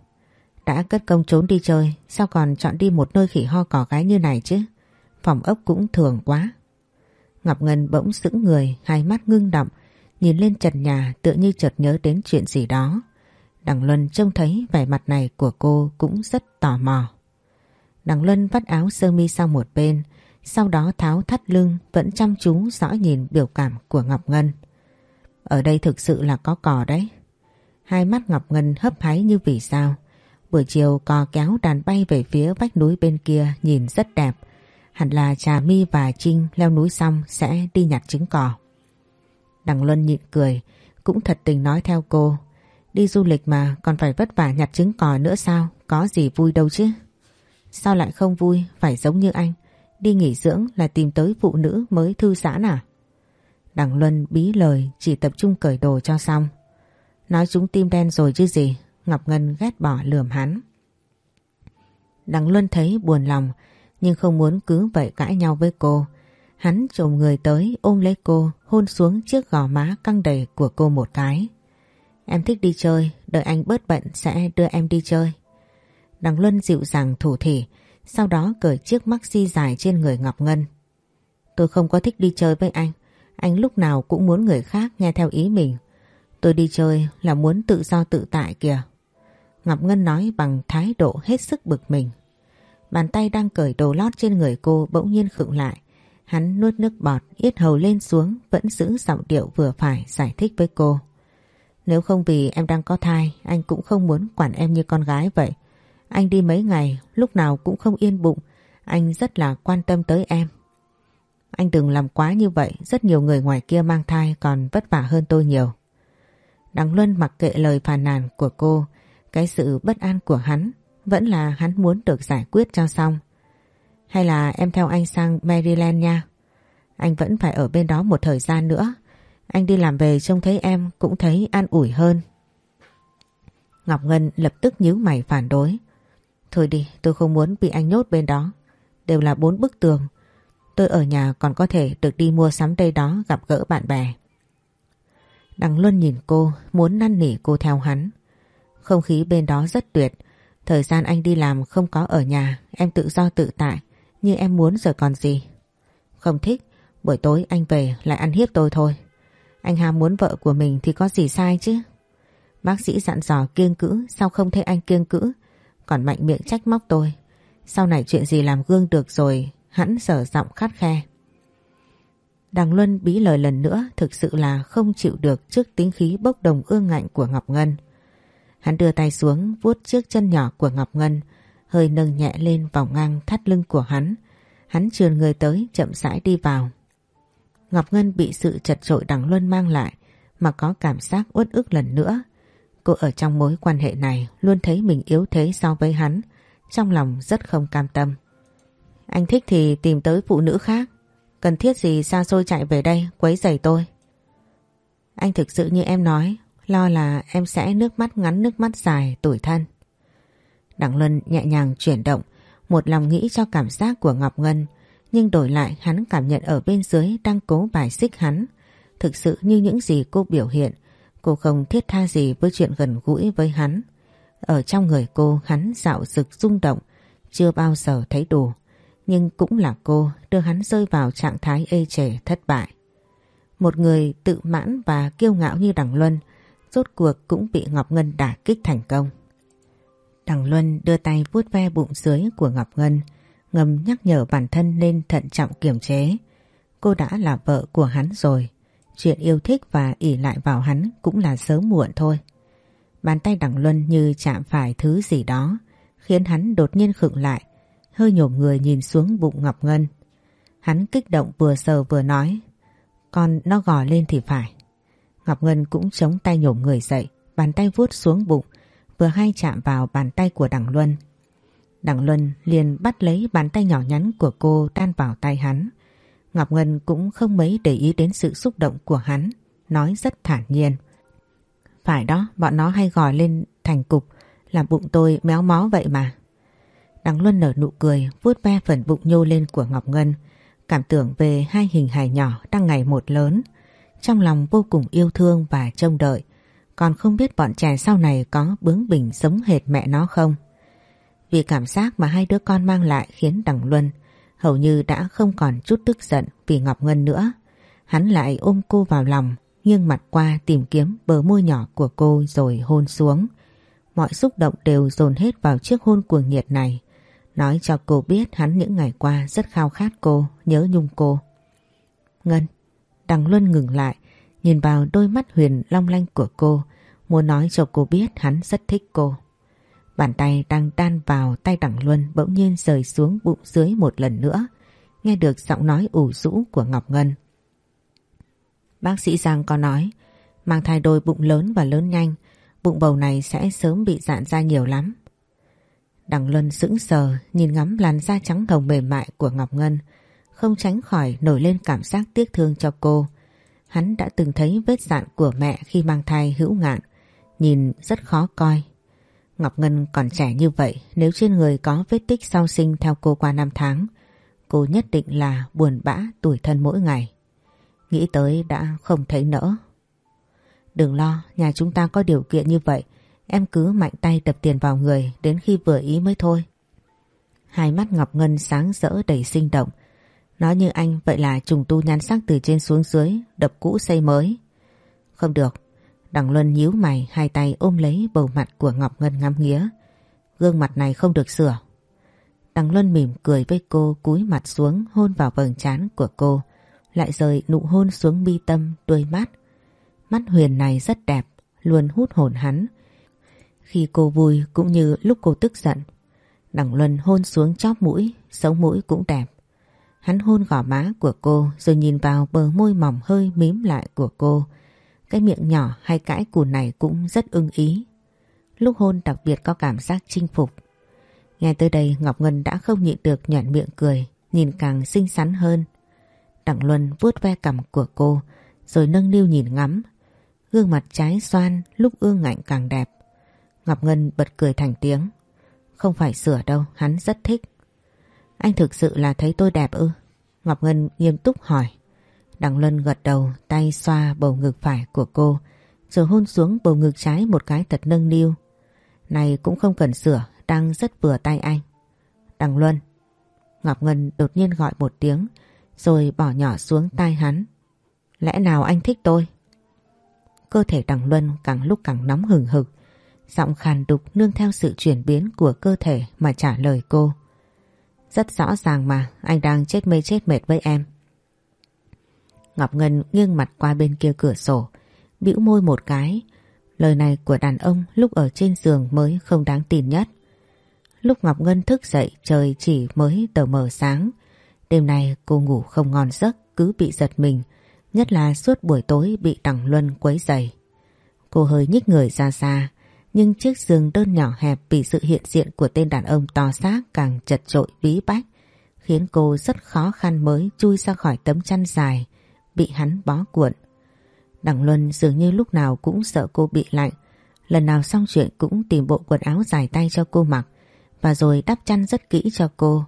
Đã cất công trốn đi chơi, sao còn chọn đi một nơi khỉ ho cỏ gái như này chứ? Phòng ốc cũng thường quá. Ngọc Ngân bỗng sững người, hai mắt ngưng động, nhìn lên trần nhà tựa như chợt nhớ đến chuyện gì đó. Đằng Luân trông thấy vẻ mặt này của cô cũng rất tò mò. Đằng Luân vắt áo sơ mi sang một bên, sau đó tháo thắt lưng vẫn chăm chú dõi nhìn biểu cảm của Ngọc Ngân. Ở đây thực sự là có cò đấy. Hai mắt Ngọc Ngân hấp háy như vì sao. Buổi chiều cò kéo đàn bay về phía vách núi bên kia nhìn rất đẹp. Hẳn là Trà My và Trinh leo núi xong sẽ đi nhặt trứng cò. Đằng Luân nhịn cười, cũng thật tình nói theo cô. Đi du lịch mà còn phải vất vả nhặt trứng cò nữa sao, có gì vui đâu chứ. Sao lại không vui, phải giống như anh. Đi nghỉ dưỡng là tìm tới phụ nữ mới thư giãn à? Đằng Luân bí lời chỉ tập trung cởi đồ cho xong. Nói chúng tim đen rồi chứ gì, Ngọc Ngân ghét bỏ lườm hắn. Đằng Luân thấy buồn lòng nhưng không muốn cứ vậy cãi nhau với cô. Hắn trồm người tới ôm lấy cô hôn xuống chiếc gò má căng đầy của cô một cái. Em thích đi chơi, đợi anh bớt bận sẽ đưa em đi chơi. Đằng Luân dịu dàng thủ thỉ sau đó cởi chiếc maxi dài trên người Ngọc Ngân. Tôi không có thích đi chơi với anh. Anh lúc nào cũng muốn người khác nghe theo ý mình. Tôi đi chơi là muốn tự do tự tại kìa. Ngọc Ngân nói bằng thái độ hết sức bực mình. Bàn tay đang cởi đồ lót trên người cô bỗng nhiên khựng lại. Hắn nuốt nước bọt, yết hầu lên xuống, vẫn giữ giọng điệu vừa phải giải thích với cô. Nếu không vì em đang có thai, anh cũng không muốn quản em như con gái vậy. Anh đi mấy ngày, lúc nào cũng không yên bụng. Anh rất là quan tâm tới em. Anh đừng làm quá như vậy, rất nhiều người ngoài kia mang thai còn vất vả hơn tôi nhiều. đặng Luân mặc kệ lời phàn nàn của cô, cái sự bất an của hắn vẫn là hắn muốn được giải quyết cho xong. Hay là em theo anh sang Maryland nha. Anh vẫn phải ở bên đó một thời gian nữa. Anh đi làm về trông thấy em cũng thấy an ủi hơn. Ngọc Ngân lập tức nhíu mày phản đối. Thôi đi, tôi không muốn bị anh nhốt bên đó. Đều là bốn bức tường. Tôi ở nhà còn có thể được đi mua sắm đây đó gặp gỡ bạn bè. Đằng Luân nhìn cô, muốn năn nỉ cô theo hắn. Không khí bên đó rất tuyệt. Thời gian anh đi làm không có ở nhà, em tự do tự tại, như em muốn rồi còn gì. Không thích, buổi tối anh về lại ăn hiếp tôi thôi. Anh ham muốn vợ của mình thì có gì sai chứ. Bác sĩ dặn dò kiêng cữ, sao không thấy anh kiêng cữ, còn mạnh miệng trách móc tôi. Sau này chuyện gì làm gương được rồi, hắn sở giọng khát khe. Đằng Luân bí lời lần nữa thực sự là không chịu được trước tính khí bốc đồng ương ngạnh của Ngọc Ngân. Hắn đưa tay xuống vuốt chiếc chân nhỏ của Ngọc Ngân, hơi nâng nhẹ lên vòng ngang thắt lưng của hắn. Hắn trườn người tới chậm rãi đi vào. Ngọc Ngân bị sự chật trội đằng Luân mang lại mà có cảm giác uất ức lần nữa. Cô ở trong mối quan hệ này luôn thấy mình yếu thế so với hắn, trong lòng rất không cam tâm. Anh thích thì tìm tới phụ nữ khác, cần thiết gì xa xôi chạy về đây quấy rầy tôi. Anh thực sự như em nói, lo là em sẽ nước mắt ngắn nước mắt dài tuổi thân. Đặng Luân nhẹ nhàng chuyển động, một lòng nghĩ cho cảm giác của Ngọc Ngân, nhưng đổi lại hắn cảm nhận ở bên dưới đang cố bài xích hắn. Thực sự như những gì cô biểu hiện, cô không thiết tha gì với chuyện gần gũi với hắn. Ở trong người cô hắn dạo rực rung động, chưa bao giờ thấy đủ. Nhưng cũng là cô đưa hắn rơi vào trạng thái ê chề thất bại. Một người tự mãn và kiêu ngạo như Đằng Luân, rốt cuộc cũng bị Ngọc Ngân đả kích thành công. Đằng Luân đưa tay vuốt ve bụng dưới của Ngọc Ngân, ngầm nhắc nhở bản thân nên thận trọng kiềm chế. Cô đã là vợ của hắn rồi, chuyện yêu thích và ỉ lại vào hắn cũng là sớm muộn thôi. Bàn tay đằng Luân như chạm phải thứ gì đó, khiến hắn đột nhiên khựng lại, hơi nhổm người nhìn xuống bụng Ngọc Ngân. Hắn kích động vừa sờ vừa nói, con nó gò lên thì phải. Ngọc Ngân cũng chống tay nhổm người dậy, bàn tay vuốt xuống bụng, vừa hay chạm vào bàn tay của Đằng Luân. Đằng Luân liền bắt lấy bàn tay nhỏ nhắn của cô đan vào tay hắn. Ngọc Ngân cũng không mấy để ý đến sự xúc động của hắn, nói rất thản nhiên. Phải đó, bọn nó hay gọi lên thành cục, làm bụng tôi méo mó vậy mà. Đằng Luân nở nụ cười, vuốt ve phần bụng nhô lên của Ngọc Ngân, cảm tưởng về hai hình hài nhỏ đang ngày một lớn. Trong lòng vô cùng yêu thương và trông đợi, còn không biết bọn trẻ sau này có bướng bỉnh giống hệt mẹ nó không. Vì cảm giác mà hai đứa con mang lại khiến Đằng Luân hầu như đã không còn chút tức giận vì Ngọc Ngân nữa. Hắn lại ôm cô vào lòng, nghiêng mặt qua tìm kiếm bờ môi nhỏ của cô rồi hôn xuống. Mọi xúc động đều dồn hết vào chiếc hôn cuồng nhiệt này. Nói cho cô biết hắn những ngày qua rất khao khát cô, nhớ nhung cô. Ngân, Đằng Luân ngừng lại, nhìn vào đôi mắt huyền long lanh của cô, muốn nói cho cô biết hắn rất thích cô. Bàn tay đang đan vào tay Đằng Luân bỗng nhiên rời xuống bụng dưới một lần nữa, nghe được giọng nói ủ rũ của Ngọc Ngân. Bác sĩ Giang có nói, mang thai đôi bụng lớn và lớn nhanh, bụng bầu này sẽ sớm bị dạn ra nhiều lắm. Đằng Luân sững sờ nhìn ngắm làn da trắng hồng mềm mại của Ngọc Ngân, không tránh khỏi nổi lên cảm giác tiếc thương cho cô. Hắn đã từng thấy vết dạn của mẹ khi mang thai hữu ngạn, nhìn rất khó coi. Ngọc Ngân còn trẻ như vậy, nếu trên người có vết tích sau sinh theo cô qua năm tháng, cô nhất định là buồn bã tuổi thân mỗi ngày. Nghĩ tới đã không thấy nỡ. Đừng lo, nhà chúng ta có điều kiện như vậy, em cứ mạnh tay đập tiền vào người đến khi vừa ý mới thôi. Hai mắt Ngọc Ngân sáng rỡ đầy sinh động, Nói như anh vậy là trùng tu nhan sắc từ trên xuống dưới, đập cũ xây mới. Không được. Đằng Luân nhíu mày hai tay ôm lấy bầu mặt của Ngọc Ngân ngắm nghía. Gương mặt này không được sửa. Đằng Luân mỉm cười với cô cúi mặt xuống hôn vào vầng trán của cô. Lại rời nụ hôn xuống bi tâm tươi mắt. Mắt huyền này rất đẹp, luôn hút hồn hắn. Khi cô vui cũng như lúc cô tức giận. Đằng Luân hôn xuống chóp mũi, sống mũi cũng đẹp. Hắn hôn gò má của cô rồi nhìn vào bờ môi mỏng hơi mím lại của cô. Cái miệng nhỏ hay cãi cùn này cũng rất ưng ý. Lúc hôn đặc biệt có cảm giác chinh phục. Nghe tới đây Ngọc Ngân đã không nhịn được nhọn miệng cười, nhìn càng xinh xắn hơn. Đặng Luân vuốt ve cằm của cô, rồi nâng niu nhìn ngắm. Gương mặt trái xoan lúc ương ngạnh càng đẹp. Ngọc Ngân bật cười thành tiếng. Không phải sửa đâu, hắn rất thích. Anh thực sự là thấy tôi đẹp ư? Ngọc Ngân nghiêm túc hỏi. Đằng Luân gật đầu tay xoa bầu ngực phải của cô rồi hôn xuống bầu ngực trái một cái thật nâng niu. Này cũng không cần sửa, đang rất vừa tay anh. Đằng Luân. Ngọc Ngân đột nhiên gọi một tiếng rồi bỏ nhỏ xuống tai hắn. Lẽ nào anh thích tôi? Cơ thể đằng Luân càng lúc càng nóng hừng hực. Giọng khàn đục nương theo sự chuyển biến của cơ thể mà trả lời cô. Rất rõ ràng mà anh đang chết mê chết mệt với em. Ngọc Ngân nghiêng mặt qua bên kia cửa sổ, bĩu môi một cái. Lời này của đàn ông lúc ở trên giường mới không đáng tin nhất. Lúc Ngọc Ngân thức dậy trời chỉ mới tờ mờ sáng. Đêm nay cô ngủ không ngon giấc cứ bị giật mình, nhất là suốt buổi tối bị Đằng Luân quấy dày. Cô hơi nhích người ra xa, nhưng chiếc giường đơn nhỏ hẹp bị sự hiện diện của tên đàn ông to xác càng chật trội bí bách, khiến cô rất khó khăn mới chui ra khỏi tấm chăn dài, bị hắn bó cuộn. Đằng Luân dường như lúc nào cũng sợ cô bị lạnh, lần nào xong chuyện cũng tìm bộ quần áo dài tay cho cô mặc, và rồi đắp chăn rất kỹ cho cô.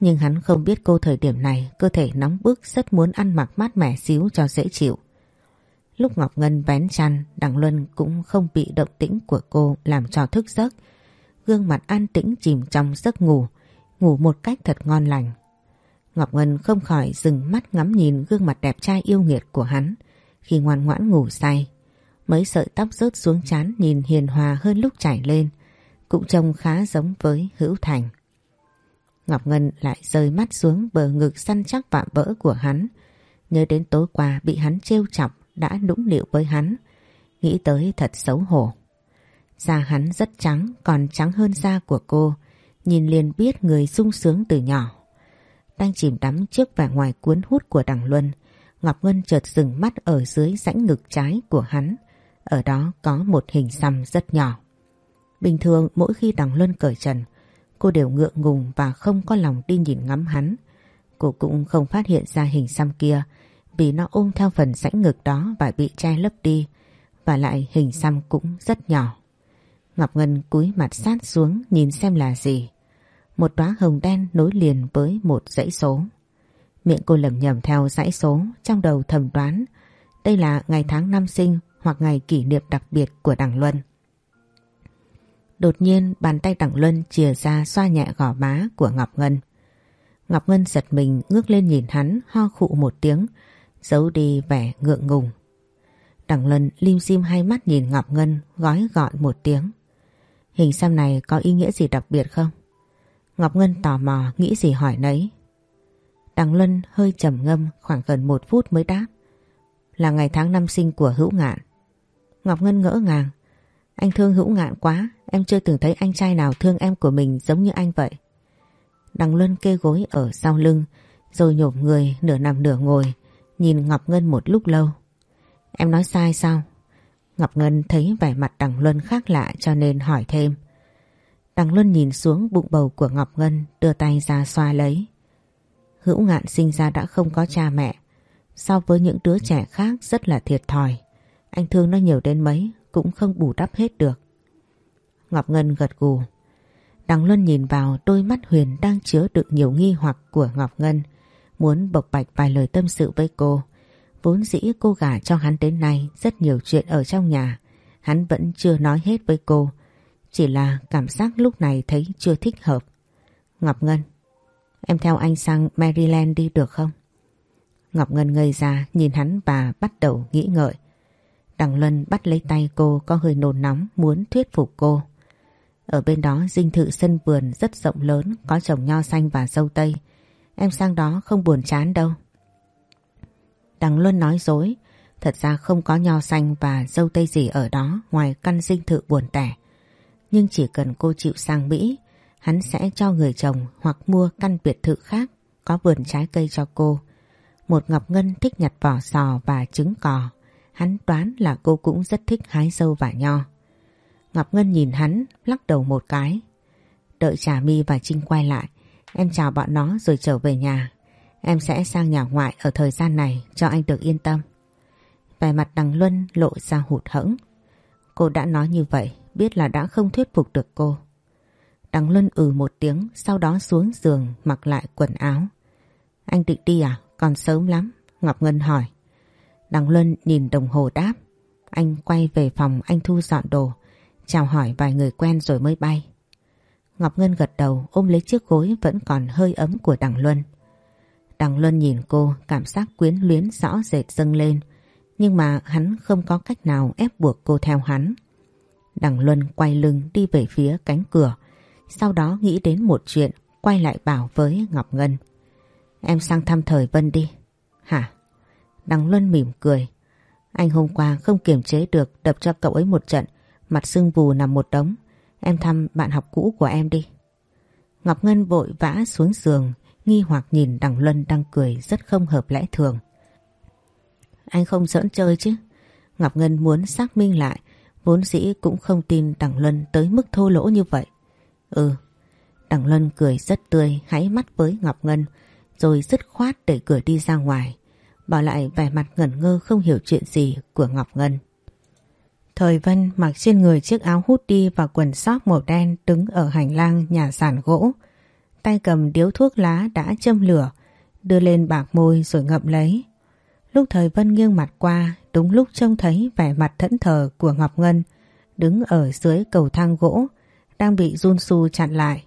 Nhưng hắn không biết cô thời điểm này cơ thể nóng bức rất muốn ăn mặc mát mẻ xíu cho dễ chịu. Lúc Ngọc Ngân vén chăn, Đặng Luân cũng không bị động tĩnh của cô làm cho thức giấc. Gương mặt an tĩnh chìm trong giấc ngủ, ngủ một cách thật ngon lành. Ngọc Ngân không khỏi dừng mắt ngắm nhìn gương mặt đẹp trai yêu nghiệt của hắn khi ngoan ngoãn ngủ say. Mấy sợi tóc rớt xuống chán nhìn hiền hòa hơn lúc chảy lên, cũng trông khá giống với Hữu Thành. Ngọc Ngân lại rơi mắt xuống bờ ngực săn chắc vạm vỡ của hắn, nhớ đến tối qua bị hắn trêu chọc đã nũng nịu với hắn, nghĩ tới thật xấu hổ. Da hắn rất trắng, còn trắng hơn da của cô, nhìn liền biết người sung sướng từ nhỏ. Đang chìm đắm trước vẻ ngoài cuốn hút của đằng Luân, Ngọc Ngân chợt dừng mắt ở dưới rãnh ngực trái của hắn, ở đó có một hình xăm rất nhỏ. Bình thường mỗi khi đằng Luân cởi trần, cô đều ngượng ngùng và không có lòng đi nhìn ngắm hắn. Cô cũng không phát hiện ra hình xăm kia vì nó ôm theo phần rãnh ngực đó và bị che lấp đi và lại hình xăm cũng rất nhỏ. Ngọc Ngân cúi mặt sát xuống nhìn xem là gì. Một đóa hồng đen nối liền với một dãy số. Miệng cô lầm nhầm theo dãy số, trong đầu thầm đoán, đây là ngày tháng năm sinh hoặc ngày kỷ niệm đặc biệt của Đặng Luân. Đột nhiên, bàn tay Đặng Luân chìa ra xoa nhẹ gò má của Ngọc Ngân. Ngọc Ngân giật mình ngước lên nhìn hắn, ho khụ một tiếng, giấu đi vẻ ngượng ngùng. Đặng Luân lim dim hai mắt nhìn Ngọc Ngân, gói gọn một tiếng. Hình xăm này có ý nghĩa gì đặc biệt không? Ngọc Ngân tò mò nghĩ gì hỏi nấy. Đằng Luân hơi trầm ngâm khoảng gần một phút mới đáp. Là ngày tháng năm sinh của hữu ngạn. Ngọc Ngân ngỡ ngàng. Anh thương hữu ngạn quá, em chưa từng thấy anh trai nào thương em của mình giống như anh vậy. Đằng Luân kê gối ở sau lưng, rồi nhổm người nửa nằm nửa ngồi, nhìn Ngọc Ngân một lúc lâu. Em nói sai sao? Ngọc Ngân thấy vẻ mặt Đằng Luân khác lạ cho nên hỏi thêm. Đằng Luân nhìn xuống bụng bầu của Ngọc Ngân, đưa tay ra xoa lấy. Hữu ngạn sinh ra đã không có cha mẹ. So với những đứa trẻ khác rất là thiệt thòi. Anh thương nó nhiều đến mấy, cũng không bù đắp hết được. Ngọc Ngân gật gù. Đằng Luân nhìn vào, đôi mắt Huyền đang chứa đựng nhiều nghi hoặc của Ngọc Ngân, muốn bộc bạch vài lời tâm sự với cô. Vốn dĩ cô gả cho hắn đến nay rất nhiều chuyện ở trong nhà. Hắn vẫn chưa nói hết với cô. Chỉ là cảm giác lúc này thấy chưa thích hợp. Ngọc Ngân, em theo anh sang Maryland đi được không? Ngọc Ngân ngây ra nhìn hắn và bắt đầu nghĩ ngợi. Đằng Luân bắt lấy tay cô có hơi nôn nóng muốn thuyết phục cô. Ở bên đó dinh thự sân vườn rất rộng lớn có trồng nho xanh và dâu tây. Em sang đó không buồn chán đâu. Đằng Luân nói dối, thật ra không có nho xanh và dâu tây gì ở đó ngoài căn dinh thự buồn tẻ. Nhưng chỉ cần cô chịu sang Mỹ, hắn sẽ cho người chồng hoặc mua căn biệt thự khác có vườn trái cây cho cô. Một Ngọc Ngân thích nhặt vỏ sò và trứng cò. Hắn đoán là cô cũng rất thích hái dâu và nho. Ngọc Ngân nhìn hắn, lắc đầu một cái. Đợi Trà My và Trinh quay lại, Em chào bọn nó rồi trở về nhà. Em sẽ sang nhà ngoại ở thời gian này cho anh được yên tâm. Vẻ mặt đằng Luân lộ ra hụt hẫng. Cô đã nói như vậy, biết là đã không thuyết phục được cô. Đằng Luân ừ một tiếng, sau đó xuống giường mặc lại quần áo. Anh định đi à? Còn sớm lắm. Ngọc Ngân hỏi. Đằng Luân nhìn đồng hồ đáp. Anh quay về phòng anh thu dọn đồ, chào hỏi vài người quen rồi mới bay. Ngọc Ngân gật đầu ôm lấy chiếc gối vẫn còn hơi ấm của Đằng Luân. Đằng Luân nhìn cô cảm giác quyến luyến rõ rệt dâng lên nhưng mà hắn không có cách nào ép buộc cô theo hắn. Đằng Luân quay lưng đi về phía cánh cửa sau đó nghĩ đến một chuyện quay lại bảo với Ngọc Ngân. Em sang thăm thời Vân đi. Hả? Đằng Luân mỉm cười. Anh hôm qua không kiềm chế được đập cho cậu ấy một trận, mặt sưng vù nằm một đống. Em thăm bạn học cũ của em đi. Ngọc Ngân vội vã xuống giường, nghi hoặc nhìn Đằng Luân đang cười rất không hợp lẽ thường. Anh không giỡn chơi chứ. Ngọc Ngân muốn xác minh lại, vốn dĩ cũng không tin Đằng Luân tới mức thô lỗ như vậy. Ừ, Đằng Luân cười rất tươi, hãy mắt với Ngọc Ngân, rồi dứt khoát đẩy cửa đi ra ngoài, bỏ lại vẻ mặt ngẩn ngơ không hiểu chuyện gì của Ngọc Ngân. Thời Vân mặc trên người chiếc áo hút đi và quần sóc màu đen đứng ở hành lang nhà sàn gỗ. Tay cầm điếu thuốc lá đã châm lửa, đưa lên bạc môi rồi ngậm lấy. Lúc Thời Vân nghiêng mặt qua, đúng lúc trông thấy vẻ mặt thẫn thờ của Ngọc Ngân đứng ở dưới cầu thang gỗ, đang bị Jun Su chặn lại.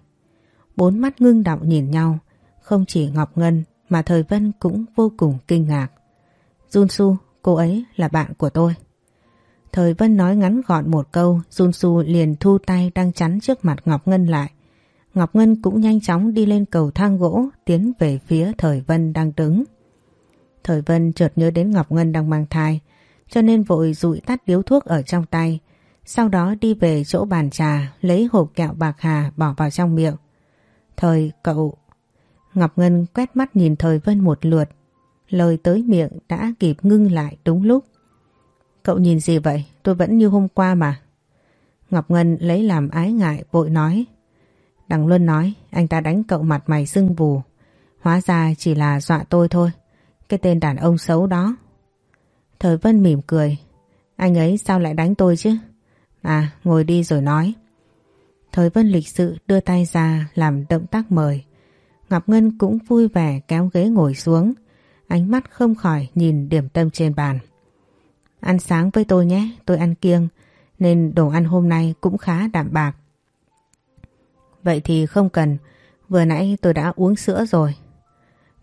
Bốn mắt ngưng đọng nhìn nhau, không chỉ Ngọc Ngân mà Thời Vân cũng vô cùng kinh ngạc. Jun Su, cô ấy là bạn của tôi. Thời Vân nói ngắn gọn một câu, Jun Su liền thu tay đang chắn trước mặt Ngọc Ngân lại. Ngọc Ngân cũng nhanh chóng đi lên cầu thang gỗ, tiến về phía Thời Vân đang đứng. Thời Vân chợt nhớ đến Ngọc Ngân đang mang thai, cho nên vội rụi tắt điếu thuốc ở trong tay. Sau đó đi về chỗ bàn trà, lấy hộp kẹo bạc hà bỏ vào trong miệng. Thời cậu... Ngọc Ngân quét mắt nhìn Thời Vân một lượt. Lời tới miệng đã kịp ngưng lại đúng lúc. Cậu nhìn gì vậy? Tôi vẫn như hôm qua mà. Ngọc Ngân lấy làm ái ngại vội nói. Đằng Luân nói anh ta đánh cậu mặt mày sưng vù. Hóa ra chỉ là dọa tôi thôi. Cái tên đàn ông xấu đó. Thời Vân mỉm cười. Anh ấy sao lại đánh tôi chứ? À ngồi đi rồi nói. Thời Vân lịch sự đưa tay ra làm động tác mời. Ngọc Ngân cũng vui vẻ kéo ghế ngồi xuống. Ánh mắt không khỏi nhìn điểm tâm trên bàn. Ăn sáng với tôi nhé, tôi ăn kiêng, nên đồ ăn hôm nay cũng khá đạm bạc. Vậy thì không cần, vừa nãy tôi đã uống sữa rồi.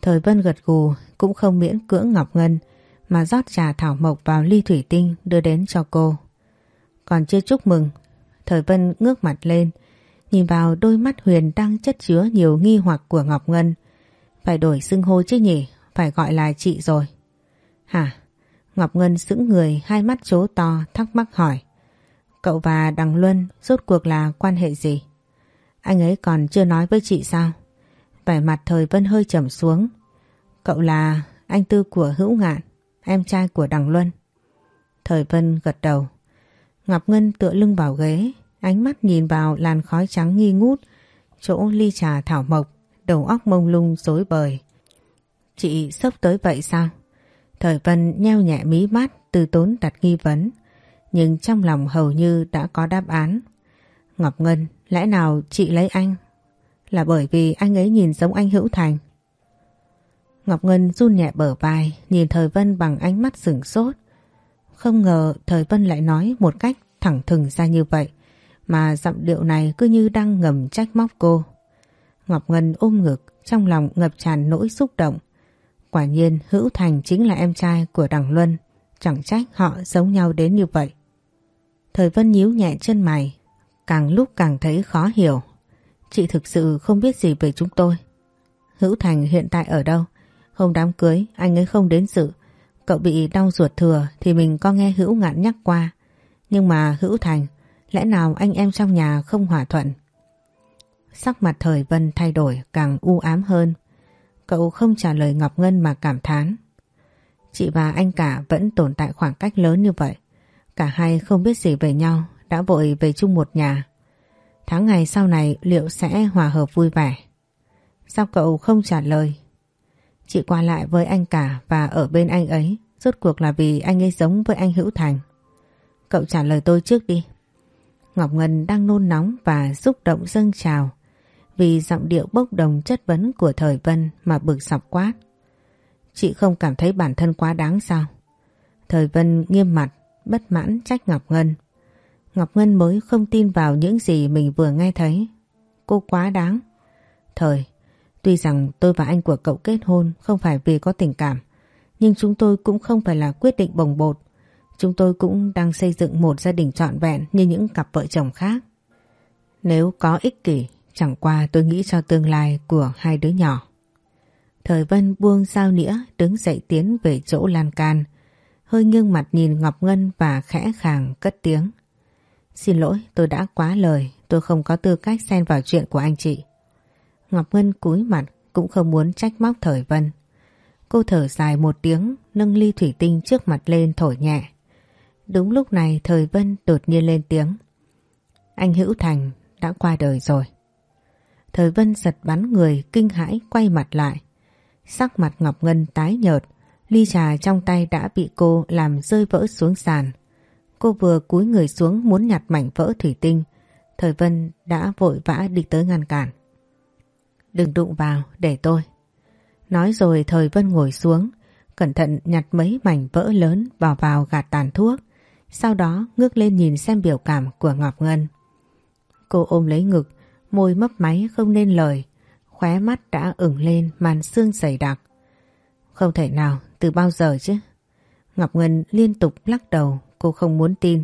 Thời Vân gật gù, cũng không miễn cưỡng Ngọc Ngân, mà rót trà thảo mộc vào ly thủy tinh đưa đến cho cô. Còn chưa chúc mừng, Thời Vân ngước mặt lên, nhìn vào đôi mắt Huyền đang chất chứa nhiều nghi hoặc của Ngọc Ngân. Phải đổi xưng hô chứ nhỉ, phải gọi là chị rồi. Hả? Ngọc Ngân sững người hai mắt chố to thắc mắc hỏi. Cậu và Đằng Luân rốt cuộc là quan hệ gì? Anh ấy còn chưa nói với chị sao? Vẻ mặt thời Vân hơi trầm xuống. Cậu là anh tư của Hữu Ngạn, em trai của Đằng Luân. Thời Vân gật đầu. Ngọc Ngân tựa lưng vào ghế, ánh mắt nhìn vào làn khói trắng nghi ngút, chỗ ly trà thảo mộc, đầu óc mông lung rối bời. Chị sốc tới vậy sao? Thời Vân nheo nhẹ mí mắt từ tốn đặt nghi vấn, nhưng trong lòng hầu như đã có đáp án. Ngọc Ngân, lẽ nào chị lấy anh? Là bởi vì anh ấy nhìn giống anh Hữu Thành. Ngọc Ngân run nhẹ bờ vai, nhìn Thời Vân bằng ánh mắt sửng sốt. Không ngờ Thời Vân lại nói một cách thẳng thừng ra như vậy, mà giọng điệu này cứ như đang ngầm trách móc cô. Ngọc Ngân ôm ngực, trong lòng ngập tràn nỗi xúc động. Quả nhiên Hữu Thành chính là em trai của Đằng Luân, chẳng trách họ giống nhau đến như vậy. Thời Vân nhíu nhẹ chân mày, càng lúc càng thấy khó hiểu. Chị thực sự không biết gì về chúng tôi. Hữu Thành hiện tại ở đâu? Hôm đám cưới anh ấy không đến dự. Cậu bị đau ruột thừa thì mình có nghe Hữu ngạn nhắc qua. Nhưng mà Hữu Thành, lẽ nào anh em trong nhà không hòa thuận? Sắc mặt thời Vân thay đổi càng u ám hơn. Cậu không trả lời Ngọc Ngân mà cảm thán. Chị và anh cả vẫn tồn tại khoảng cách lớn như vậy. Cả hai không biết gì về nhau, đã vội về chung một nhà. Tháng ngày sau này liệu sẽ hòa hợp vui vẻ? Sao cậu không trả lời? Chị qua lại với anh cả và ở bên anh ấy, rốt cuộc là vì anh ấy giống với anh Hữu Thành. Cậu trả lời tôi trước đi. Ngọc Ngân đang nôn nóng và xúc động dâng trào vì giọng điệu bốc đồng chất vấn của thời Vân mà bực sọc quát. Chị không cảm thấy bản thân quá đáng sao? Thời Vân nghiêm mặt, bất mãn trách Ngọc Ngân. Ngọc Ngân mới không tin vào những gì mình vừa nghe thấy. Cô quá đáng. Thời, tuy rằng tôi và anh của cậu kết hôn không phải vì có tình cảm, nhưng chúng tôi cũng không phải là quyết định bồng bột. Chúng tôi cũng đang xây dựng một gia đình trọn vẹn như những cặp vợ chồng khác. Nếu có ích kỷ Chẳng qua tôi nghĩ cho tương lai của hai đứa nhỏ. Thời Vân buông sao nĩa đứng dậy tiến về chỗ lan can. Hơi nghiêng mặt nhìn Ngọc Ngân và khẽ khàng cất tiếng. Xin lỗi, tôi đã quá lời. Tôi không có tư cách xen vào chuyện của anh chị. Ngọc Ngân cúi mặt, Cũng không muốn trách móc Thời Vân. Cô thở dài một tiếng, Nâng ly thủy tinh trước mặt lên thổi nhẹ. Đúng lúc này, Thời Vân đột nhiên lên tiếng. Anh Hữu Thành, đã qua đời rồi. Thời Vân giật bắn người, kinh hãi quay mặt lại. Sắc mặt Ngọc Ngân tái nhợt, Ly trà trong tay đã bị cô làm rơi vỡ xuống sàn. Cô vừa cúi người xuống muốn nhặt mảnh vỡ thủy tinh. Thời Vân đã vội vã đi tới ngăn cản. Đừng đụng vào, để tôi. Nói rồi Thời Vân ngồi xuống, cẩn thận nhặt mấy mảnh vỡ lớn vào vào gạt tàn thuốc. Sau đó ngước lên nhìn xem biểu cảm của Ngọc Ngân. Cô ôm lấy ngực, môi mấp máy không nên lời, khóe mắt đã ửng lên màn xương dày đặc. Không thể nào, từ bao giờ chứ? Ngọc Ngân liên tục lắc đầu cô không muốn tin.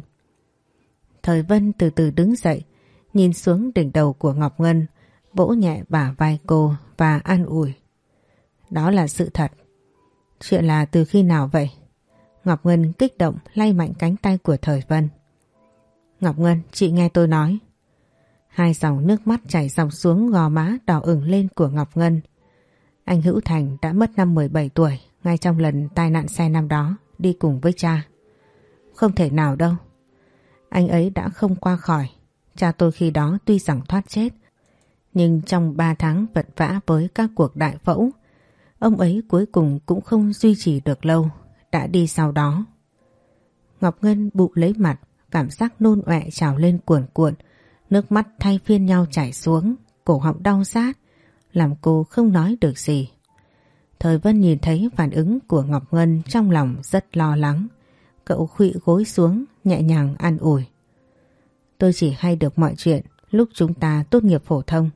Thời Vân từ từ đứng dậy, nhìn xuống đỉnh đầu của Ngọc Ngân, vỗ nhẹ bả vai cô và an ủi. Đó là sự thật. Chuyện là từ khi nào vậy? Ngọc Ngân kích động lay mạnh cánh tay của Thời Vân. Ngọc Ngân, chị nghe tôi nói. Hai dòng nước mắt chảy dòng xuống gò má đỏ ửng lên của Ngọc Ngân. Anh Hữu Thành đã mất năm 17 tuổi ngay trong lần tai nạn xe năm đó đi cùng với cha. Không thể nào đâu. Anh ấy đã không qua khỏi. Cha tôi khi đó tuy rằng thoát chết, nhưng trong 3 tháng vật vã với các cuộc đại phẫu, ông ấy cuối cùng cũng không duy trì được lâu, đã đi sau đó. Ngọc Ngân bụ lấy mặt, cảm giác nôn ọe trào lên cuồn cuộn, nước mắt thay phiên nhau chảy xuống, cổ họng đau rát, làm cô không nói được gì. Thời Vân nhìn thấy phản ứng của Ngọc Ngân trong lòng rất lo lắng. Cậu khụy gối xuống, nhẹ nhàng an ủi. Tôi chỉ hay được mọi chuyện lúc chúng ta tốt nghiệp phổ thông.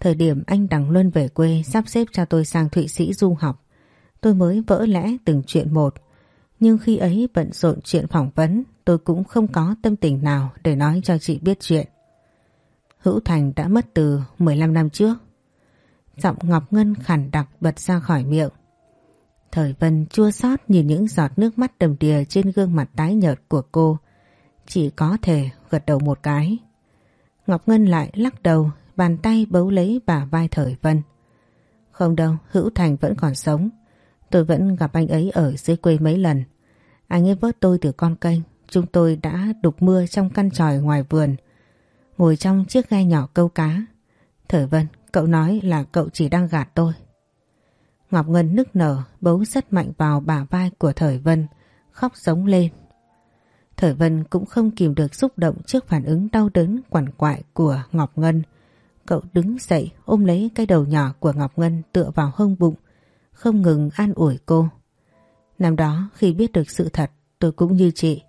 Thời điểm anh Đằng Luân về quê sắp xếp cho tôi sang Thụy Sĩ du học. Tôi mới vỡ lẽ từng chuyện một. Nhưng khi ấy bận rộn chuyện phỏng vấn, tôi cũng không có tâm tình nào để nói cho chị biết chuyện. Hữu Thành đã mất từ 15 năm trước. Giọng Ngọc Ngân khản đặc bật ra khỏi miệng. Thời Vân chua xót nhìn những giọt nước mắt đầm đìa trên gương mặt tái nhợt của cô. Chỉ có thể gật đầu một cái. Ngọc Ngân lại lắc đầu, bàn tay bấu lấy bà vai Thời Vân. Không đâu, Hữu Thành vẫn còn sống. Tôi vẫn gặp anh ấy ở dưới quê mấy lần. Anh ấy vớt tôi từ con kênh. Chúng tôi đã đục mưa trong căn tròi ngoài vườn. Ngồi trong chiếc ghe nhỏ câu cá. Thời Vân, cậu nói là cậu chỉ đang gạt tôi. Ngọc Ngân nức nở bấu rất mạnh vào bả vai của Thời Vân, khóc giống lên. Thời Vân cũng không kìm được xúc động trước phản ứng đau đớn quằn quại của Ngọc Ngân. Cậu đứng dậy ôm lấy cái đầu nhỏ của Ngọc Ngân tựa vào hông bụng, không ngừng an ủi cô. Năm đó khi biết được sự thật tôi cũng như chị.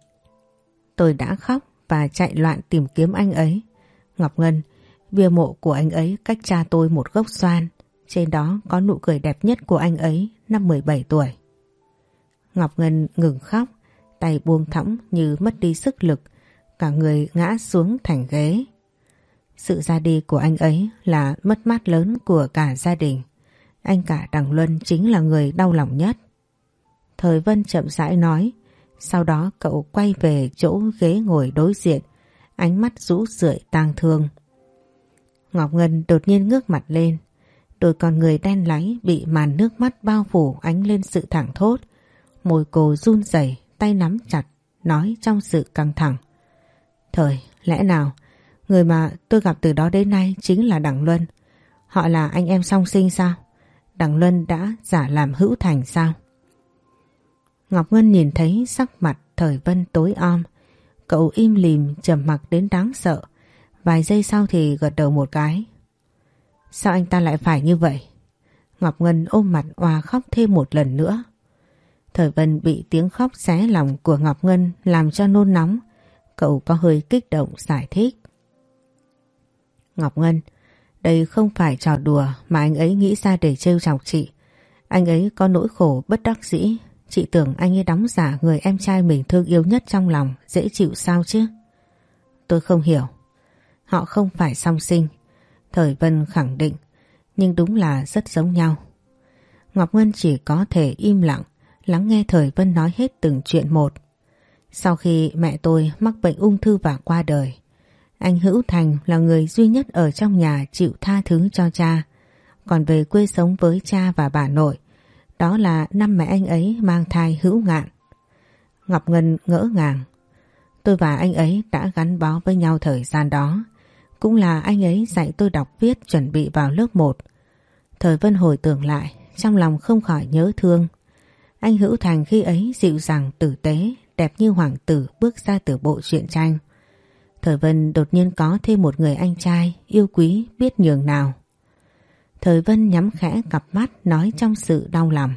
Tôi đã khóc và chạy loạn tìm kiếm anh ấy. Ngọc Ngân, bia mộ của anh ấy cách cha tôi một gốc xoan. Trên đó có nụ cười đẹp nhất của anh ấy năm 17 tuổi. Ngọc Ngân ngừng khóc, tay buông thõng như mất đi sức lực, cả người ngã xuống thành ghế. Sự ra đi của anh ấy là mất mát lớn của cả gia đình. Anh cả Đằng Luân chính là người đau lòng nhất. Thời Vân chậm rãi nói, sau đó cậu quay về chỗ ghế ngồi đối diện, ánh mắt rũ rượi tang thương. Ngọc Ngân đột nhiên ngước mặt lên, Đôi con người đen láy bị màn nước mắt bao phủ ánh lên sự thẳng thốt. Môi cô run rẩy, tay nắm chặt, nói trong sự căng thẳng. Thời, lẽ nào, người mà tôi gặp từ đó đến nay chính là đặng Luân. Họ là anh em song sinh sao? đặng Luân đã giả làm hữu thành sao? Ngọc Ngân nhìn thấy sắc mặt thời vân tối om. Cậu im lìm trầm mặc đến đáng sợ. Vài giây sau thì gật đầu một cái. Sao anh ta lại phải như vậy? Ngọc Ngân ôm mặt oà khóc thêm một lần nữa. Thời Vân bị tiếng khóc xé lòng của Ngọc Ngân làm cho nôn nóng. Cậu có hơi kích động giải thích. Ngọc Ngân, đây không phải trò đùa mà anh ấy nghĩ ra để trêu chọc chị. Anh ấy có nỗi khổ bất đắc dĩ. Chị tưởng anh ấy đóng giả người em trai mình thương yêu nhất trong lòng, dễ chịu sao chứ? Tôi không hiểu. Họ không phải song sinh. Thời Vân khẳng định, nhưng đúng là rất giống nhau. Ngọc Ngân chỉ có thể im lặng, lắng nghe Thời Vân nói hết từng chuyện một. Sau khi mẹ tôi mắc bệnh ung thư và qua đời, anh Hữu Thành là người duy nhất ở trong nhà chịu tha thứ cho cha. Còn về quê sống với cha và bà nội, đó là năm mẹ anh ấy mang thai Hữu Ngạn. Ngọc Ngân ngỡ ngàng. Tôi và anh ấy đã gắn bó với nhau thời gian đó. Cũng là anh ấy dạy tôi đọc viết chuẩn bị vào lớp 1. Thời Vân hồi tưởng lại, trong lòng không khỏi nhớ thương. Anh Hữu Thành khi ấy dịu dàng tử tế, đẹp như hoàng tử bước ra từ bộ truyện tranh. Thời Vân đột nhiên có thêm một người anh trai yêu quý biết nhường nào. Thời Vân nhắm khẽ cặp mắt nói trong sự đau lòng.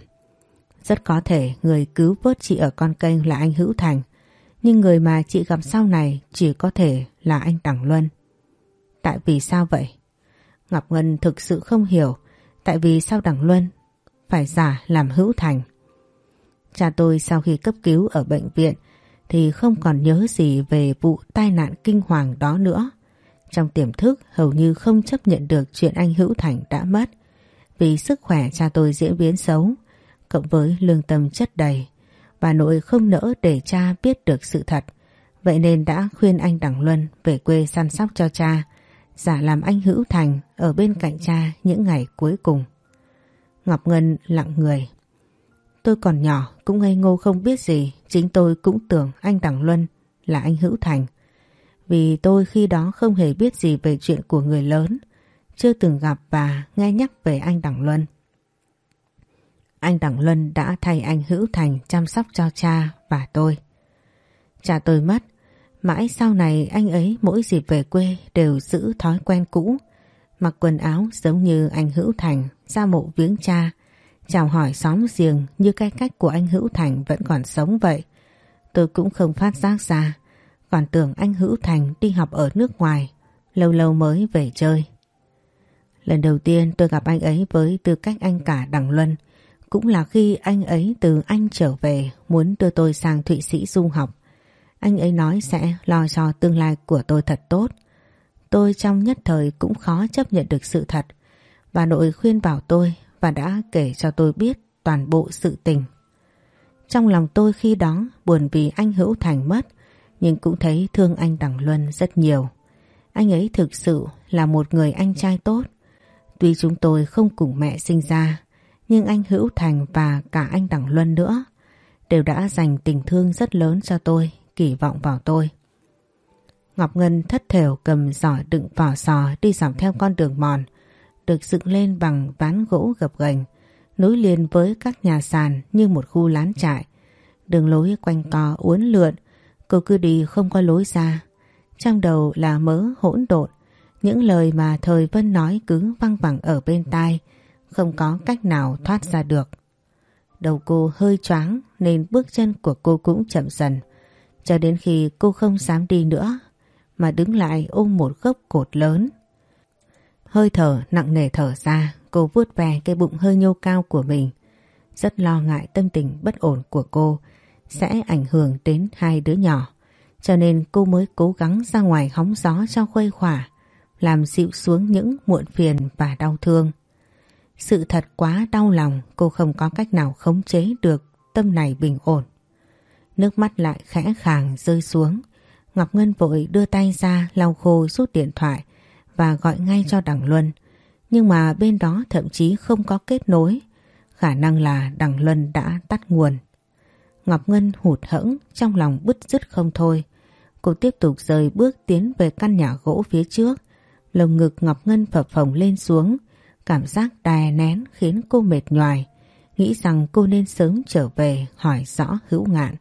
Rất có thể người cứu vớt chị ở con kênh là anh Hữu Thành, nhưng người mà chị gặp sau này chỉ có thể là anh Đằng Luân. Tại vì sao vậy? Ngọc Ngân thực sự không hiểu tại vì sao Đằng Luân phải giả làm Hữu Thành. Cha tôi sau khi cấp cứu ở bệnh viện thì không còn nhớ gì về vụ tai nạn kinh hoàng đó nữa. Trong tiềm thức hầu như không chấp nhận được chuyện anh Hữu Thành đã mất vì sức khỏe cha tôi diễn biến xấu, cộng với lương tâm chất đầy. Bà nội không nỡ để cha biết được sự thật vậy nên đã khuyên anh Đằng Luân về quê săn sóc cho cha giả làm anh Hữu Thành ở bên cạnh cha những ngày cuối cùng. Ngọc Ngân lặng người Tôi còn nhỏ cũng ngây ngô không biết gì, chính tôi cũng tưởng anh Đằng Luân là anh Hữu Thành. Vì tôi khi đó không hề biết gì về chuyện của người lớn, chưa từng gặp và nghe nhắc về anh Đằng Luân. Anh Đằng Luân đã thay anh Hữu Thành chăm sóc cho cha và tôi. Cha tôi mất, mãi sau này anh ấy mỗi dịp về quê đều giữ thói quen cũ, mặc quần áo giống như anh Hữu Thành ra mộ viếng cha, chào hỏi xóm giềng như cái cách của anh Hữu Thành vẫn còn sống vậy. Tôi cũng không phát giác ra, còn tưởng anh Hữu Thành đi học ở nước ngoài, lâu lâu mới về chơi. Lần đầu tiên tôi gặp anh ấy với tư cách anh cả Đằng Luân, cũng là khi anh ấy từ Anh trở về muốn đưa tôi sang Thụy Sĩ du học. Anh ấy nói sẽ lo cho tương lai của tôi thật tốt. Tôi trong nhất thời cũng khó chấp nhận được sự thật. Bà nội khuyên bảo tôi và đã kể cho tôi biết toàn bộ sự tình. Trong lòng tôi khi đó buồn vì anh Hữu Thành mất nhưng cũng thấy thương anh Đằng Luân rất nhiều. Anh ấy thực sự là một người anh trai tốt. Tuy chúng tôi không cùng mẹ sinh ra nhưng anh Hữu Thành và cả anh Đằng Luân nữa đều đã dành tình thương rất lớn cho tôi, kỳ vọng vào tôi. Ngọc Ngân thất thểu cầm giỏ đựng vỏ sò đi dọc theo con đường mòn được dựng lên bằng ván gỗ gập ghềnh, nối liền với các nhà sàn như một khu lán trại. Đường lối quanh co uốn lượn, cô cứ đi không có lối ra. Trong đầu là mớ hỗn độn, những lời mà thời Vân nói cứ văng vẳng ở bên tai, không có cách nào thoát ra được. Đầu cô hơi choáng nên bước chân của cô cũng chậm dần, cho đến khi cô không dám đi nữa mà đứng lại ôm một gốc cột lớn Hơi thở nặng nề thở ra, cô vuốt ve cái bụng hơi nhô cao của mình. Rất lo ngại tâm tình bất ổn của cô sẽ ảnh hưởng đến hai đứa nhỏ. Cho nên cô mới cố gắng ra ngoài hóng gió cho khuây khỏa, làm dịu xuống những muộn phiền và đau thương. Sự thật quá đau lòng, cô không có cách nào khống chế được tâm này bình ổn. Nước mắt lại khẽ khàng rơi xuống. Ngọc Ngân vội đưa tay ra lau khô rút điện thoại và gọi ngay cho Đằng Luân. Nhưng mà bên đó thậm chí không có kết nối. Khả năng là Đằng Luân đã tắt nguồn. Ngọc Ngân hụt hẫng, trong lòng bứt rứt không thôi. Cô tiếp tục rời bước tiến về căn nhà gỗ phía trước. Lồng ngực Ngọc Ngân phập phồng lên xuống. Cảm giác đè nén khiến cô mệt nhoài. Nghĩ rằng cô nên sớm trở về hỏi rõ hữu ngạn.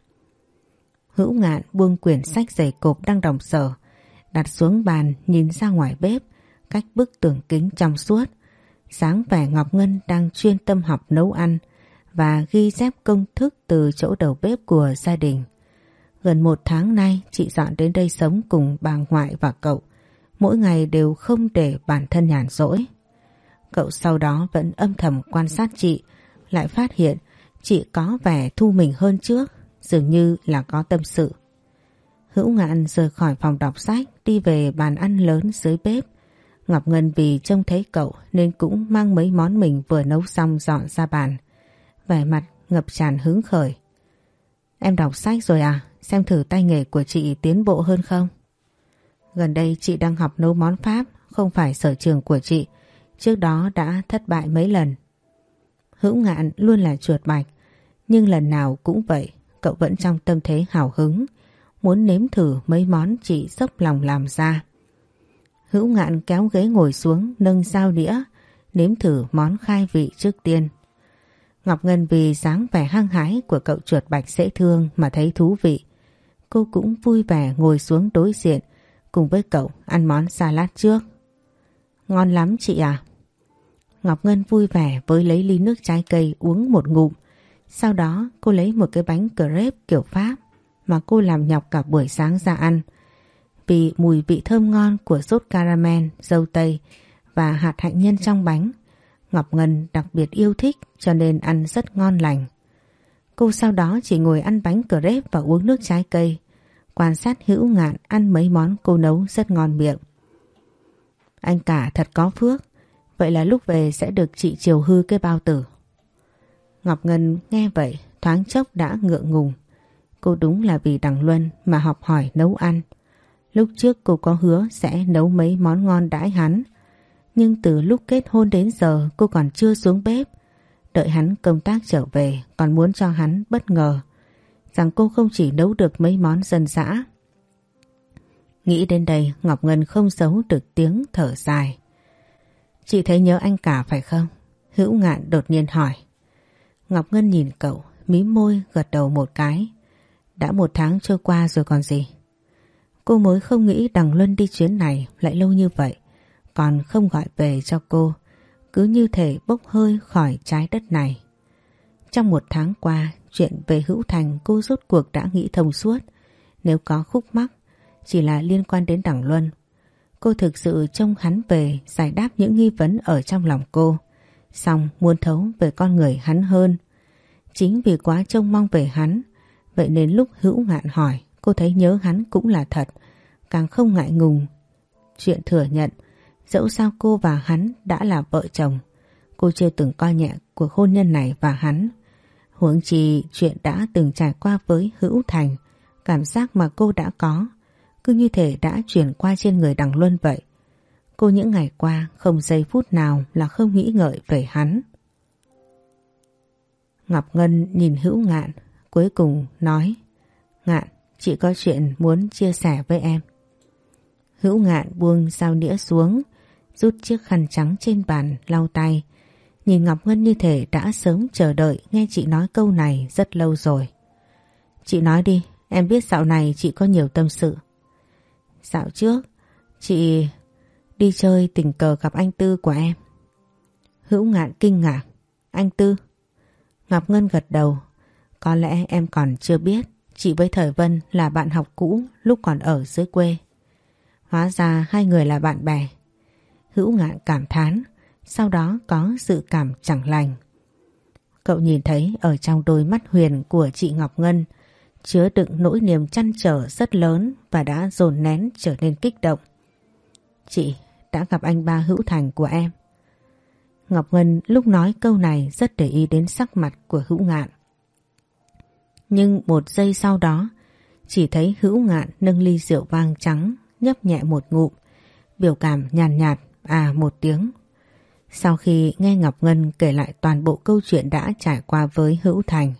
Hữu ngạn buông quyển sách dày cộp đang đồng sở đặt xuống bàn nhìn ra ngoài bếp, cách bức tường kính trong suốt. Sáng vẻ Ngọc Ngân đang chuyên tâm học nấu ăn và ghi chép công thức từ chỗ đầu bếp của gia đình. Gần một tháng nay chị dọn đến đây sống cùng bà ngoại và cậu. Mỗi ngày đều không để bản thân nhàn rỗi. Cậu sau đó vẫn âm thầm quan sát chị, lại phát hiện chị có vẻ thu mình hơn trước, dường như là có tâm sự. Hữu Ngạn rời khỏi phòng đọc sách đi về bàn ăn lớn dưới bếp. Ngọc Ngân vì trông thấy cậu nên cũng mang mấy món mình vừa nấu xong dọn ra bàn. vẻ mặt ngập tràn hứng khởi. Em đọc sách rồi à? Xem thử tay nghề của chị tiến bộ hơn không? Gần đây chị đang học nấu món Pháp, không phải sở trường của chị. Trước đó đã thất bại mấy lần. Hữu ngạn luôn là chuột bạch, nhưng lần nào cũng vậy, cậu vẫn trong tâm thế hào hứng, muốn nếm thử mấy món chị dốc lòng làm ra. Hữu ngạn kéo ghế ngồi xuống nâng dao đĩa, nếm thử món khai vị trước tiên. Ngọc Ngân vì dáng vẻ hăng hái của cậu chuột bạch dễ thương mà thấy thú vị. Cô cũng vui vẻ ngồi xuống đối diện cùng với cậu ăn món salad trước. Ngon lắm chị à? Ngọc Ngân vui vẻ với lấy ly nước trái cây uống một ngụm. Sau đó cô lấy một cái bánh crepe kiểu Pháp mà cô làm nhọc cả buổi sáng ra ăn. Vì mùi vị thơm ngon của sốt caramel, dâu tây và hạt hạnh nhân trong bánh, Ngọc Ngân đặc biệt yêu thích cho nên ăn rất ngon lành. Cô sau đó chỉ ngồi ăn bánh crepe và uống nước trái cây. Quan sát hữu ngạn ăn mấy món cô nấu rất ngon miệng. Anh cả thật có phước. Vậy là lúc về sẽ được chị chiều hư cái bao tử. Ngọc Ngân nghe vậy, thoáng chốc đã ngượng ngùng. Cô đúng là vì Đằng Luân mà học hỏi nấu ăn. Lúc trước cô có hứa sẽ nấu mấy món ngon đãi hắn. Nhưng từ lúc kết hôn đến giờ, cô còn chưa xuống bếp. Đợi hắn công tác trở về, còn muốn cho hắn bất ngờ. Rằng cô không chỉ nấu được mấy món dân dã. Nghĩ đến đây, Ngọc Ngân không giấu được tiếng thở dài. Chị thấy nhớ anh cả phải không? Hữu ngạn đột nhiên hỏi. Ngọc Ngân nhìn cậu, mí môi gật đầu một cái. Đã một tháng trôi qua rồi còn gì? Cô mới không nghĩ đằng Luân đi chuyến này lại lâu như vậy. Còn không gọi về cho cô. Cứ như thể bốc hơi khỏi trái đất này. Trong một tháng qua, chuyện về Hữu Thành cô rốt cuộc đã nghĩ thông suốt. Nếu có khúc mắc, chỉ là liên quan đến đằng Luân. Cô thực sự trông hắn về giải đáp những nghi vấn ở trong lòng cô. Xong muốn thấu về con người hắn hơn. Chính vì quá trông mong về hắn, vậy nên lúc hữu ngạn hỏi, cô thấy nhớ hắn cũng là thật, càng không ngại ngùng. Chuyện thừa nhận, dẫu sao cô và hắn đã là vợ chồng, cô chưa từng coi nhẹ cuộc hôn nhân này và hắn. Huống chi chuyện đã từng trải qua với hữu thành, cảm giác mà cô đã có, cứ như thể đã chuyển qua trên người đằng Luân vậy. Cô những ngày qua không giây phút nào là không nghĩ ngợi về hắn. Ngọc Ngân nhìn hữu ngạn, cuối cùng nói Ngạn, chị có chuyện muốn chia sẻ với em. Hữu ngạn buông dao nĩa xuống, rút chiếc khăn trắng trên bàn lau tay. Nhìn Ngọc Ngân như thể đã sớm chờ đợi nghe chị nói câu này rất lâu rồi. Chị nói đi, em biết dạo này chị có nhiều tâm sự. Dạo trước, chị đi chơi tình cờ gặp anh Tư của em. Hữu ngạn kinh ngạc. Anh Tư? Ngọc Ngân gật đầu. Có lẽ em còn chưa biết chị với Thời Vân là bạn học cũ lúc còn ở dưới quê. Hóa ra hai người là bạn bè. Hữu ngạn cảm thán, sau đó có sự cảm chẳng lành. Cậu nhìn thấy ở trong đôi mắt huyền của chị Ngọc Ngân chứa đựng nỗi niềm chăn trở rất lớn và đã dồn nén trở nên kích động. Chị đã gặp anh ba hữu thành của em. Ngọc Ngân lúc nói câu này rất để ý đến sắc mặt của hữu ngạn. Nhưng một giây sau đó, chỉ thấy hữu ngạn nâng ly rượu vang trắng, nhấp nhẹ một ngụm, biểu cảm nhàn nhạt, nhạt à một tiếng. Sau khi nghe Ngọc Ngân kể lại toàn bộ câu chuyện đã trải qua với hữu thành,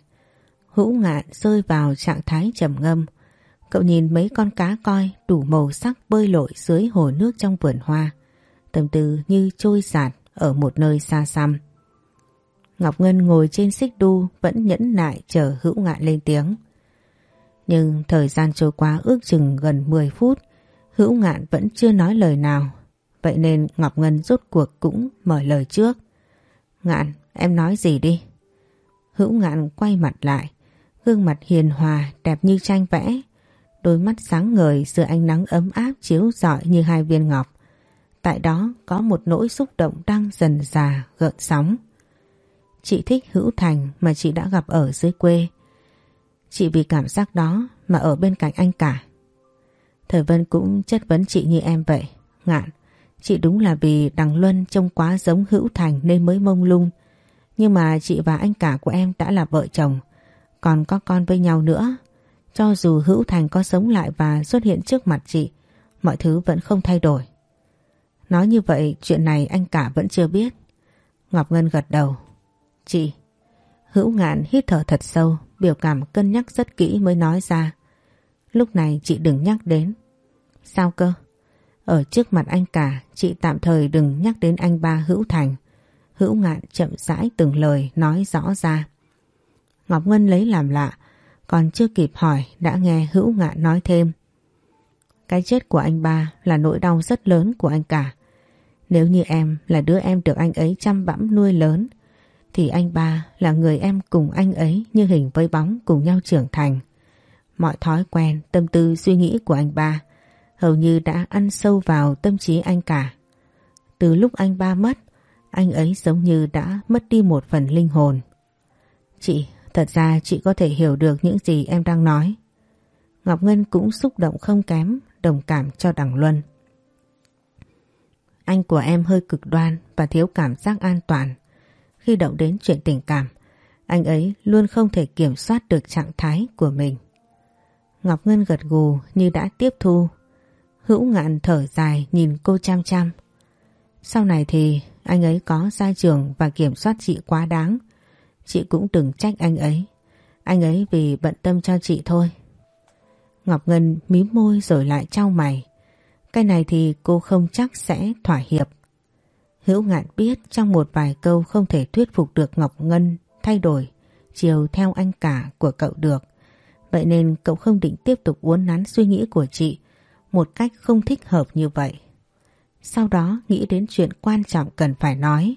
hữu ngạn rơi vào trạng thái trầm ngâm. Cậu nhìn mấy con cá coi đủ màu sắc bơi lội dưới hồ nước trong vườn hoa. Tâm tư như trôi giạt ở một nơi xa xăm. Ngọc Ngân ngồi trên xích đu vẫn nhẫn nại chờ hữu ngạn lên tiếng. Nhưng thời gian trôi qua ước chừng gần 10 phút, hữu ngạn vẫn chưa nói lời nào. Vậy nên Ngọc Ngân rốt cuộc cũng mở lời trước. Ngạn, em nói gì đi? Hữu ngạn quay mặt lại, gương mặt hiền hòa đẹp như tranh vẽ. Đôi mắt sáng ngời dưới ánh nắng ấm áp chiếu rọi như hai viên ngọc. Tại đó có một nỗi xúc động đang dần già gợn sóng. Chị thích Hữu Thành mà chị đã gặp ở dưới quê. Chị vì cảm giác đó mà ở bên cạnh anh cả. Thời Vân cũng chất vấn chị như em vậy. Ngạn, chị đúng là vì Đằng Luân trông quá giống Hữu Thành nên mới mông lung. Nhưng mà chị và anh cả của em đã là vợ chồng, còn có con với nhau nữa. Cho dù Hữu Thành có sống lại và xuất hiện trước mặt chị, mọi thứ vẫn không thay đổi. Nói như vậy chuyện này anh cả vẫn chưa biết. Ngọc Ngân gật đầu. Chị, Hữu Ngạn hít thở thật sâu, biểu cảm cân nhắc rất kỹ mới nói ra. Lúc này chị đừng nhắc đến. Sao cơ? Ở trước mặt anh cả, chị tạm thời đừng nhắc đến anh ba Hữu Thành. Hữu Ngạn chậm rãi từng lời nói rõ ra. Ngọc Ngân lấy làm lạ, còn chưa kịp hỏi đã nghe Hữu Ngạn nói thêm. Cái chết của anh ba là nỗi đau rất lớn của anh cả. Nếu như em là đứa em được anh ấy chăm bẵm nuôi lớn, thì anh ba là người em cùng anh ấy như hình với bóng cùng nhau trưởng thành. Mọi thói quen, tâm tư, suy nghĩ của anh ba hầu như đã ăn sâu vào tâm trí anh cả. Từ lúc anh ba mất, anh ấy giống như đã mất đi một phần linh hồn. Chị, thật ra chị có thể hiểu được những gì em đang nói. Ngọc Ngân cũng xúc động không kém, đồng cảm cho Đằng Luân. Anh của em hơi cực đoan và thiếu cảm giác an toàn. Khi động đến chuyện tình cảm, anh ấy luôn không thể kiểm soát được trạng thái của mình. Ngọc Ngân gật gù như đã tiếp thu. Hữu ngạn thở dài nhìn cô chăm chăm. Sau này thì anh ấy có gia trường và kiểm soát chị quá đáng. Chị cũng đừng trách anh ấy. Anh ấy vì bận tâm cho chị thôi. Ngọc Ngân mím môi rồi lại trao mày. Cái này thì cô không chắc sẽ thỏa hiệp. Hữu ngạn biết trong một vài câu không thể thuyết phục được Ngọc Ngân thay đổi chiều theo anh cả của cậu được. Vậy nên cậu không định tiếp tục uốn nắn suy nghĩ của chị một cách không thích hợp như vậy. Sau đó nghĩ đến chuyện quan trọng cần phải nói.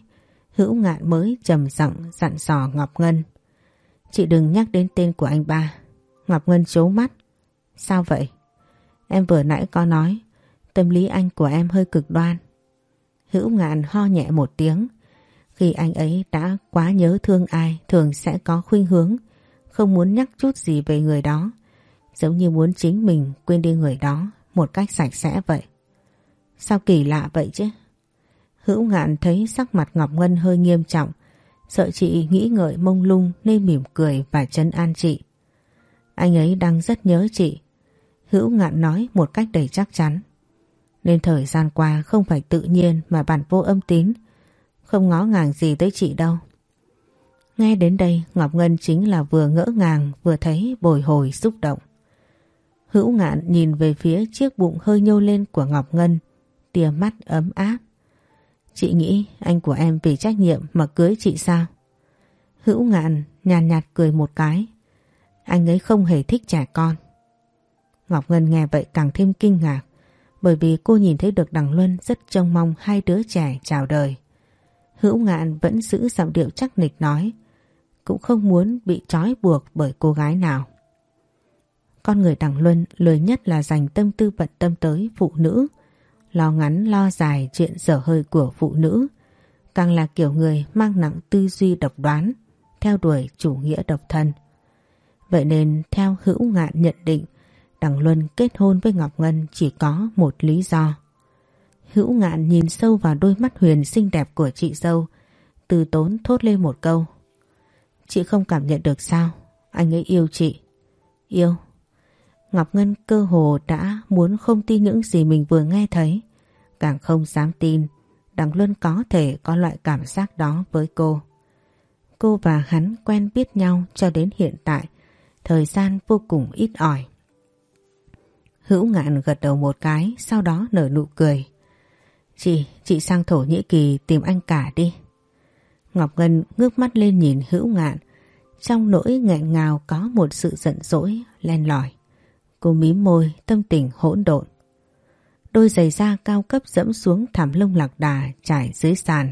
Hữu ngạn mới trầm giọng dặn dò Ngọc Ngân. Chị đừng nhắc đến tên của anh ba. Ngọc Ngân chố mắt. Sao vậy? Em vừa nãy có nói tâm lý anh của em hơi cực đoan. Hữu ngạn ho nhẹ một tiếng. Khi anh ấy đã quá nhớ thương ai thường sẽ có khuynh hướng không muốn nhắc chút gì về người đó. Giống như muốn chính mình quên đi người đó một cách sạch sẽ vậy. Sao kỳ lạ vậy chứ? Hữu ngạn thấy sắc mặt Ngọc Ngân hơi nghiêm trọng, sợ chị nghĩ ngợi mông lung nên mỉm cười và chân an chị. Anh ấy đang rất nhớ chị. Hữu ngạn nói một cách đầy chắc chắn. Nên thời gian qua không phải tự nhiên mà bản vô âm tín, không ngó ngàng gì tới chị đâu. Nghe đến đây Ngọc Ngân chính là vừa ngỡ ngàng vừa thấy bồi hồi xúc động. Hữu ngạn nhìn về phía chiếc bụng hơi nhô lên của Ngọc Ngân, tia mắt ấm áp. Chị nghĩ anh của em vì trách nhiệm mà cưới chị sao? Hữu ngạn nhàn nhạt cười một cái. Anh ấy không hề thích trẻ con. Ngọc Ngân nghe vậy càng thêm kinh ngạc bởi vì cô nhìn thấy được Đằng Luân rất trông mong hai đứa trẻ chào đời. Hữu ngạn vẫn giữ giọng điệu chắc nịch nói cũng không muốn bị trói buộc bởi cô gái nào. Con người Đằng Luân lười nhất là dành tâm tư bận tâm tới phụ nữ, lo ngắn lo dài chuyện dở hơi của phụ nữ, càng là kiểu người mang nặng tư duy độc đoán, theo đuổi chủ nghĩa độc thân. Vậy nên theo hữu ngạn nhận định, Đằng Luân kết hôn với Ngọc Ngân chỉ có một lý do. Hữu ngạn nhìn sâu vào đôi mắt huyền xinh đẹp của chị dâu, từ tốn thốt lên một câu. Chị không cảm nhận được sao, anh ấy yêu chị. Yêu, Ngọc Ngân cơ hồ đã muốn không tin những gì mình vừa nghe thấy. Càng không dám tin Đằng Luân có thể có loại cảm giác đó với cô. Cô và hắn quen biết nhau cho đến hiện tại, thời gian vô cùng ít ỏi. Hữu ngạn gật đầu một cái, sau đó nở nụ cười. Chị, chị sang Thổ Nhĩ Kỳ tìm anh cả đi. Ngọc Ngân ngước mắt lên nhìn hữu ngạn, trong nỗi nghẹn ngào có một sự giận dỗi, len lỏi. Cô mím môi tâm tình hỗn độn. Đôi giày da cao cấp dẫm xuống thảm lông lạc đà trải dưới sàn.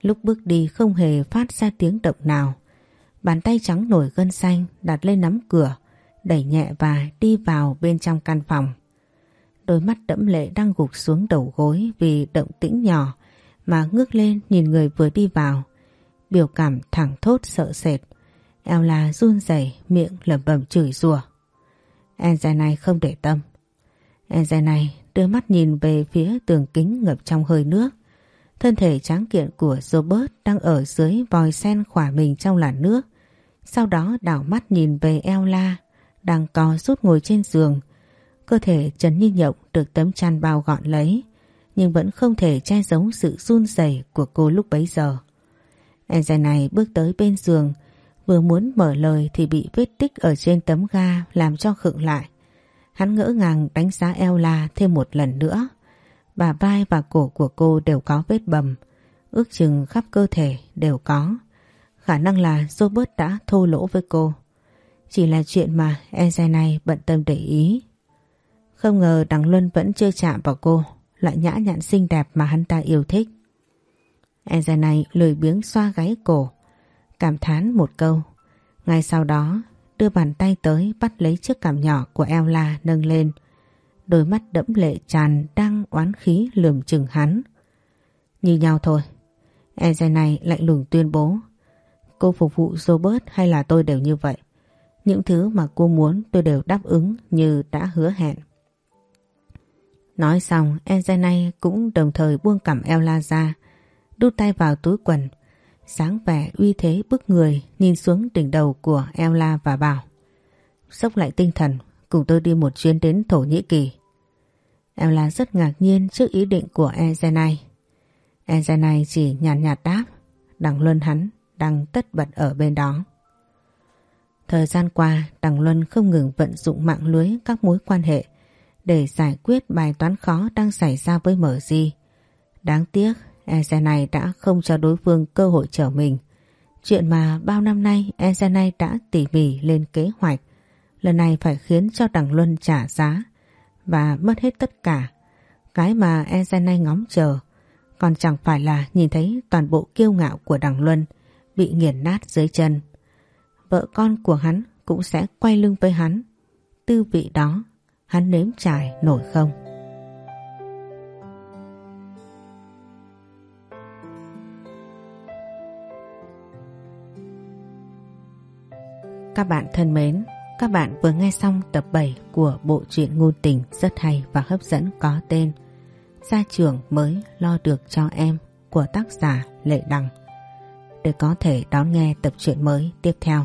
Lúc bước đi không hề phát ra tiếng động nào. Bàn tay trắng nổi gân xanh đặt lên nắm cửa, đẩy nhẹ và đi vào bên trong căn phòng. Đôi mắt đẫm lệ đang gục xuống đầu gối vì động tĩnh nhỏ mà ngước lên nhìn người vừa đi vào. Biểu cảm thẳng thốt sợ sệt. Eo là run rẩy, miệng lẩm bẩm chửi rủa. Enza này không để tâm. Enza này đưa mắt nhìn về phía tường kính ngập trong hơi nước. Thân thể tráng kiện của Robert đang ở dưới vòi sen khỏa mình trong làn nước. Sau đó đảo mắt nhìn về Ella đang co rút ngồi trên giường. Cơ thể Trần Như Nhộng được tấm chăn bao gọn lấy nhưng vẫn không thể che giấu sự run rẩy của cô lúc bấy giờ. Em dài này bước tới bên giường vừa muốn mở lời thì bị vết tích ở trên tấm ga làm cho khựng lại. Hắn ngỡ ngàng đánh giá Ella thêm một lần nữa. Bà vai và cổ của cô đều có vết bầm, ước chừng khắp cơ thể đều có. Khả năng là Robert đã thô lỗ với cô. Chỉ là chuyện mà Eze này bận tâm để ý. Không ngờ Đằng Luân vẫn chưa chạm vào cô, loại nhã nhặn xinh đẹp mà hắn ta yêu thích. Eze này lười biếng xoa gáy cổ, cảm thán một câu. Ngay sau đó đưa bàn tay tới bắt lấy chiếc cằm nhỏ của Ella nâng lên. Đôi mắt đẫm lệ tràn đang oán khí lườm chừng hắn. Như nhau thôi. Eze này lạnh lùng tuyên bố. Cô phục vụ Robert hay là tôi đều như vậy. Những thứ mà cô muốn tôi đều đáp ứng như đã hứa hẹn. Nói xong, Eze cũng đồng thời buông cằm Ella ra, đút tay vào túi quần, sáng vẻ uy thế bức người nhìn xuống đỉnh đầu của Ella và bảo Sốc lại tinh thần, cùng tôi đi một chuyến đến Thổ Nhĩ Kỳ. Ella rất ngạc nhiên trước ý định của Ezenai. Ezenai chỉ nhàn nhạt, nhạt đáp, đằng Luân hắn đang tất bật ở bên đó. Thời gian qua, đằng Luân không ngừng vận dụng mạng lưới các mối quan hệ để giải quyết bài toán khó đang xảy ra với mở di. Đáng tiếc, Eze này đã không cho đối phương cơ hội trở mình. Chuyện mà bao năm nay Eze này đã tỉ mỉ lên kế hoạch. Lần này phải khiến cho Đằng Luân trả giá và mất hết tất cả. Cái mà Eze này ngóng chờ còn chẳng phải là nhìn thấy toàn bộ kiêu ngạo của Đằng Luân bị nghiền nát dưới chân. Vợ con của hắn cũng sẽ quay lưng với hắn. Tư vị đó hắn nếm trải nổi không? Các bạn thân mến, các bạn vừa nghe xong tập 7 của bộ truyện ngôn tình rất hay và hấp dẫn có tên Gia trưởng mới lo được cho em của tác giả Lệ Đằng. Để có thể đón nghe tập truyện mới tiếp theo,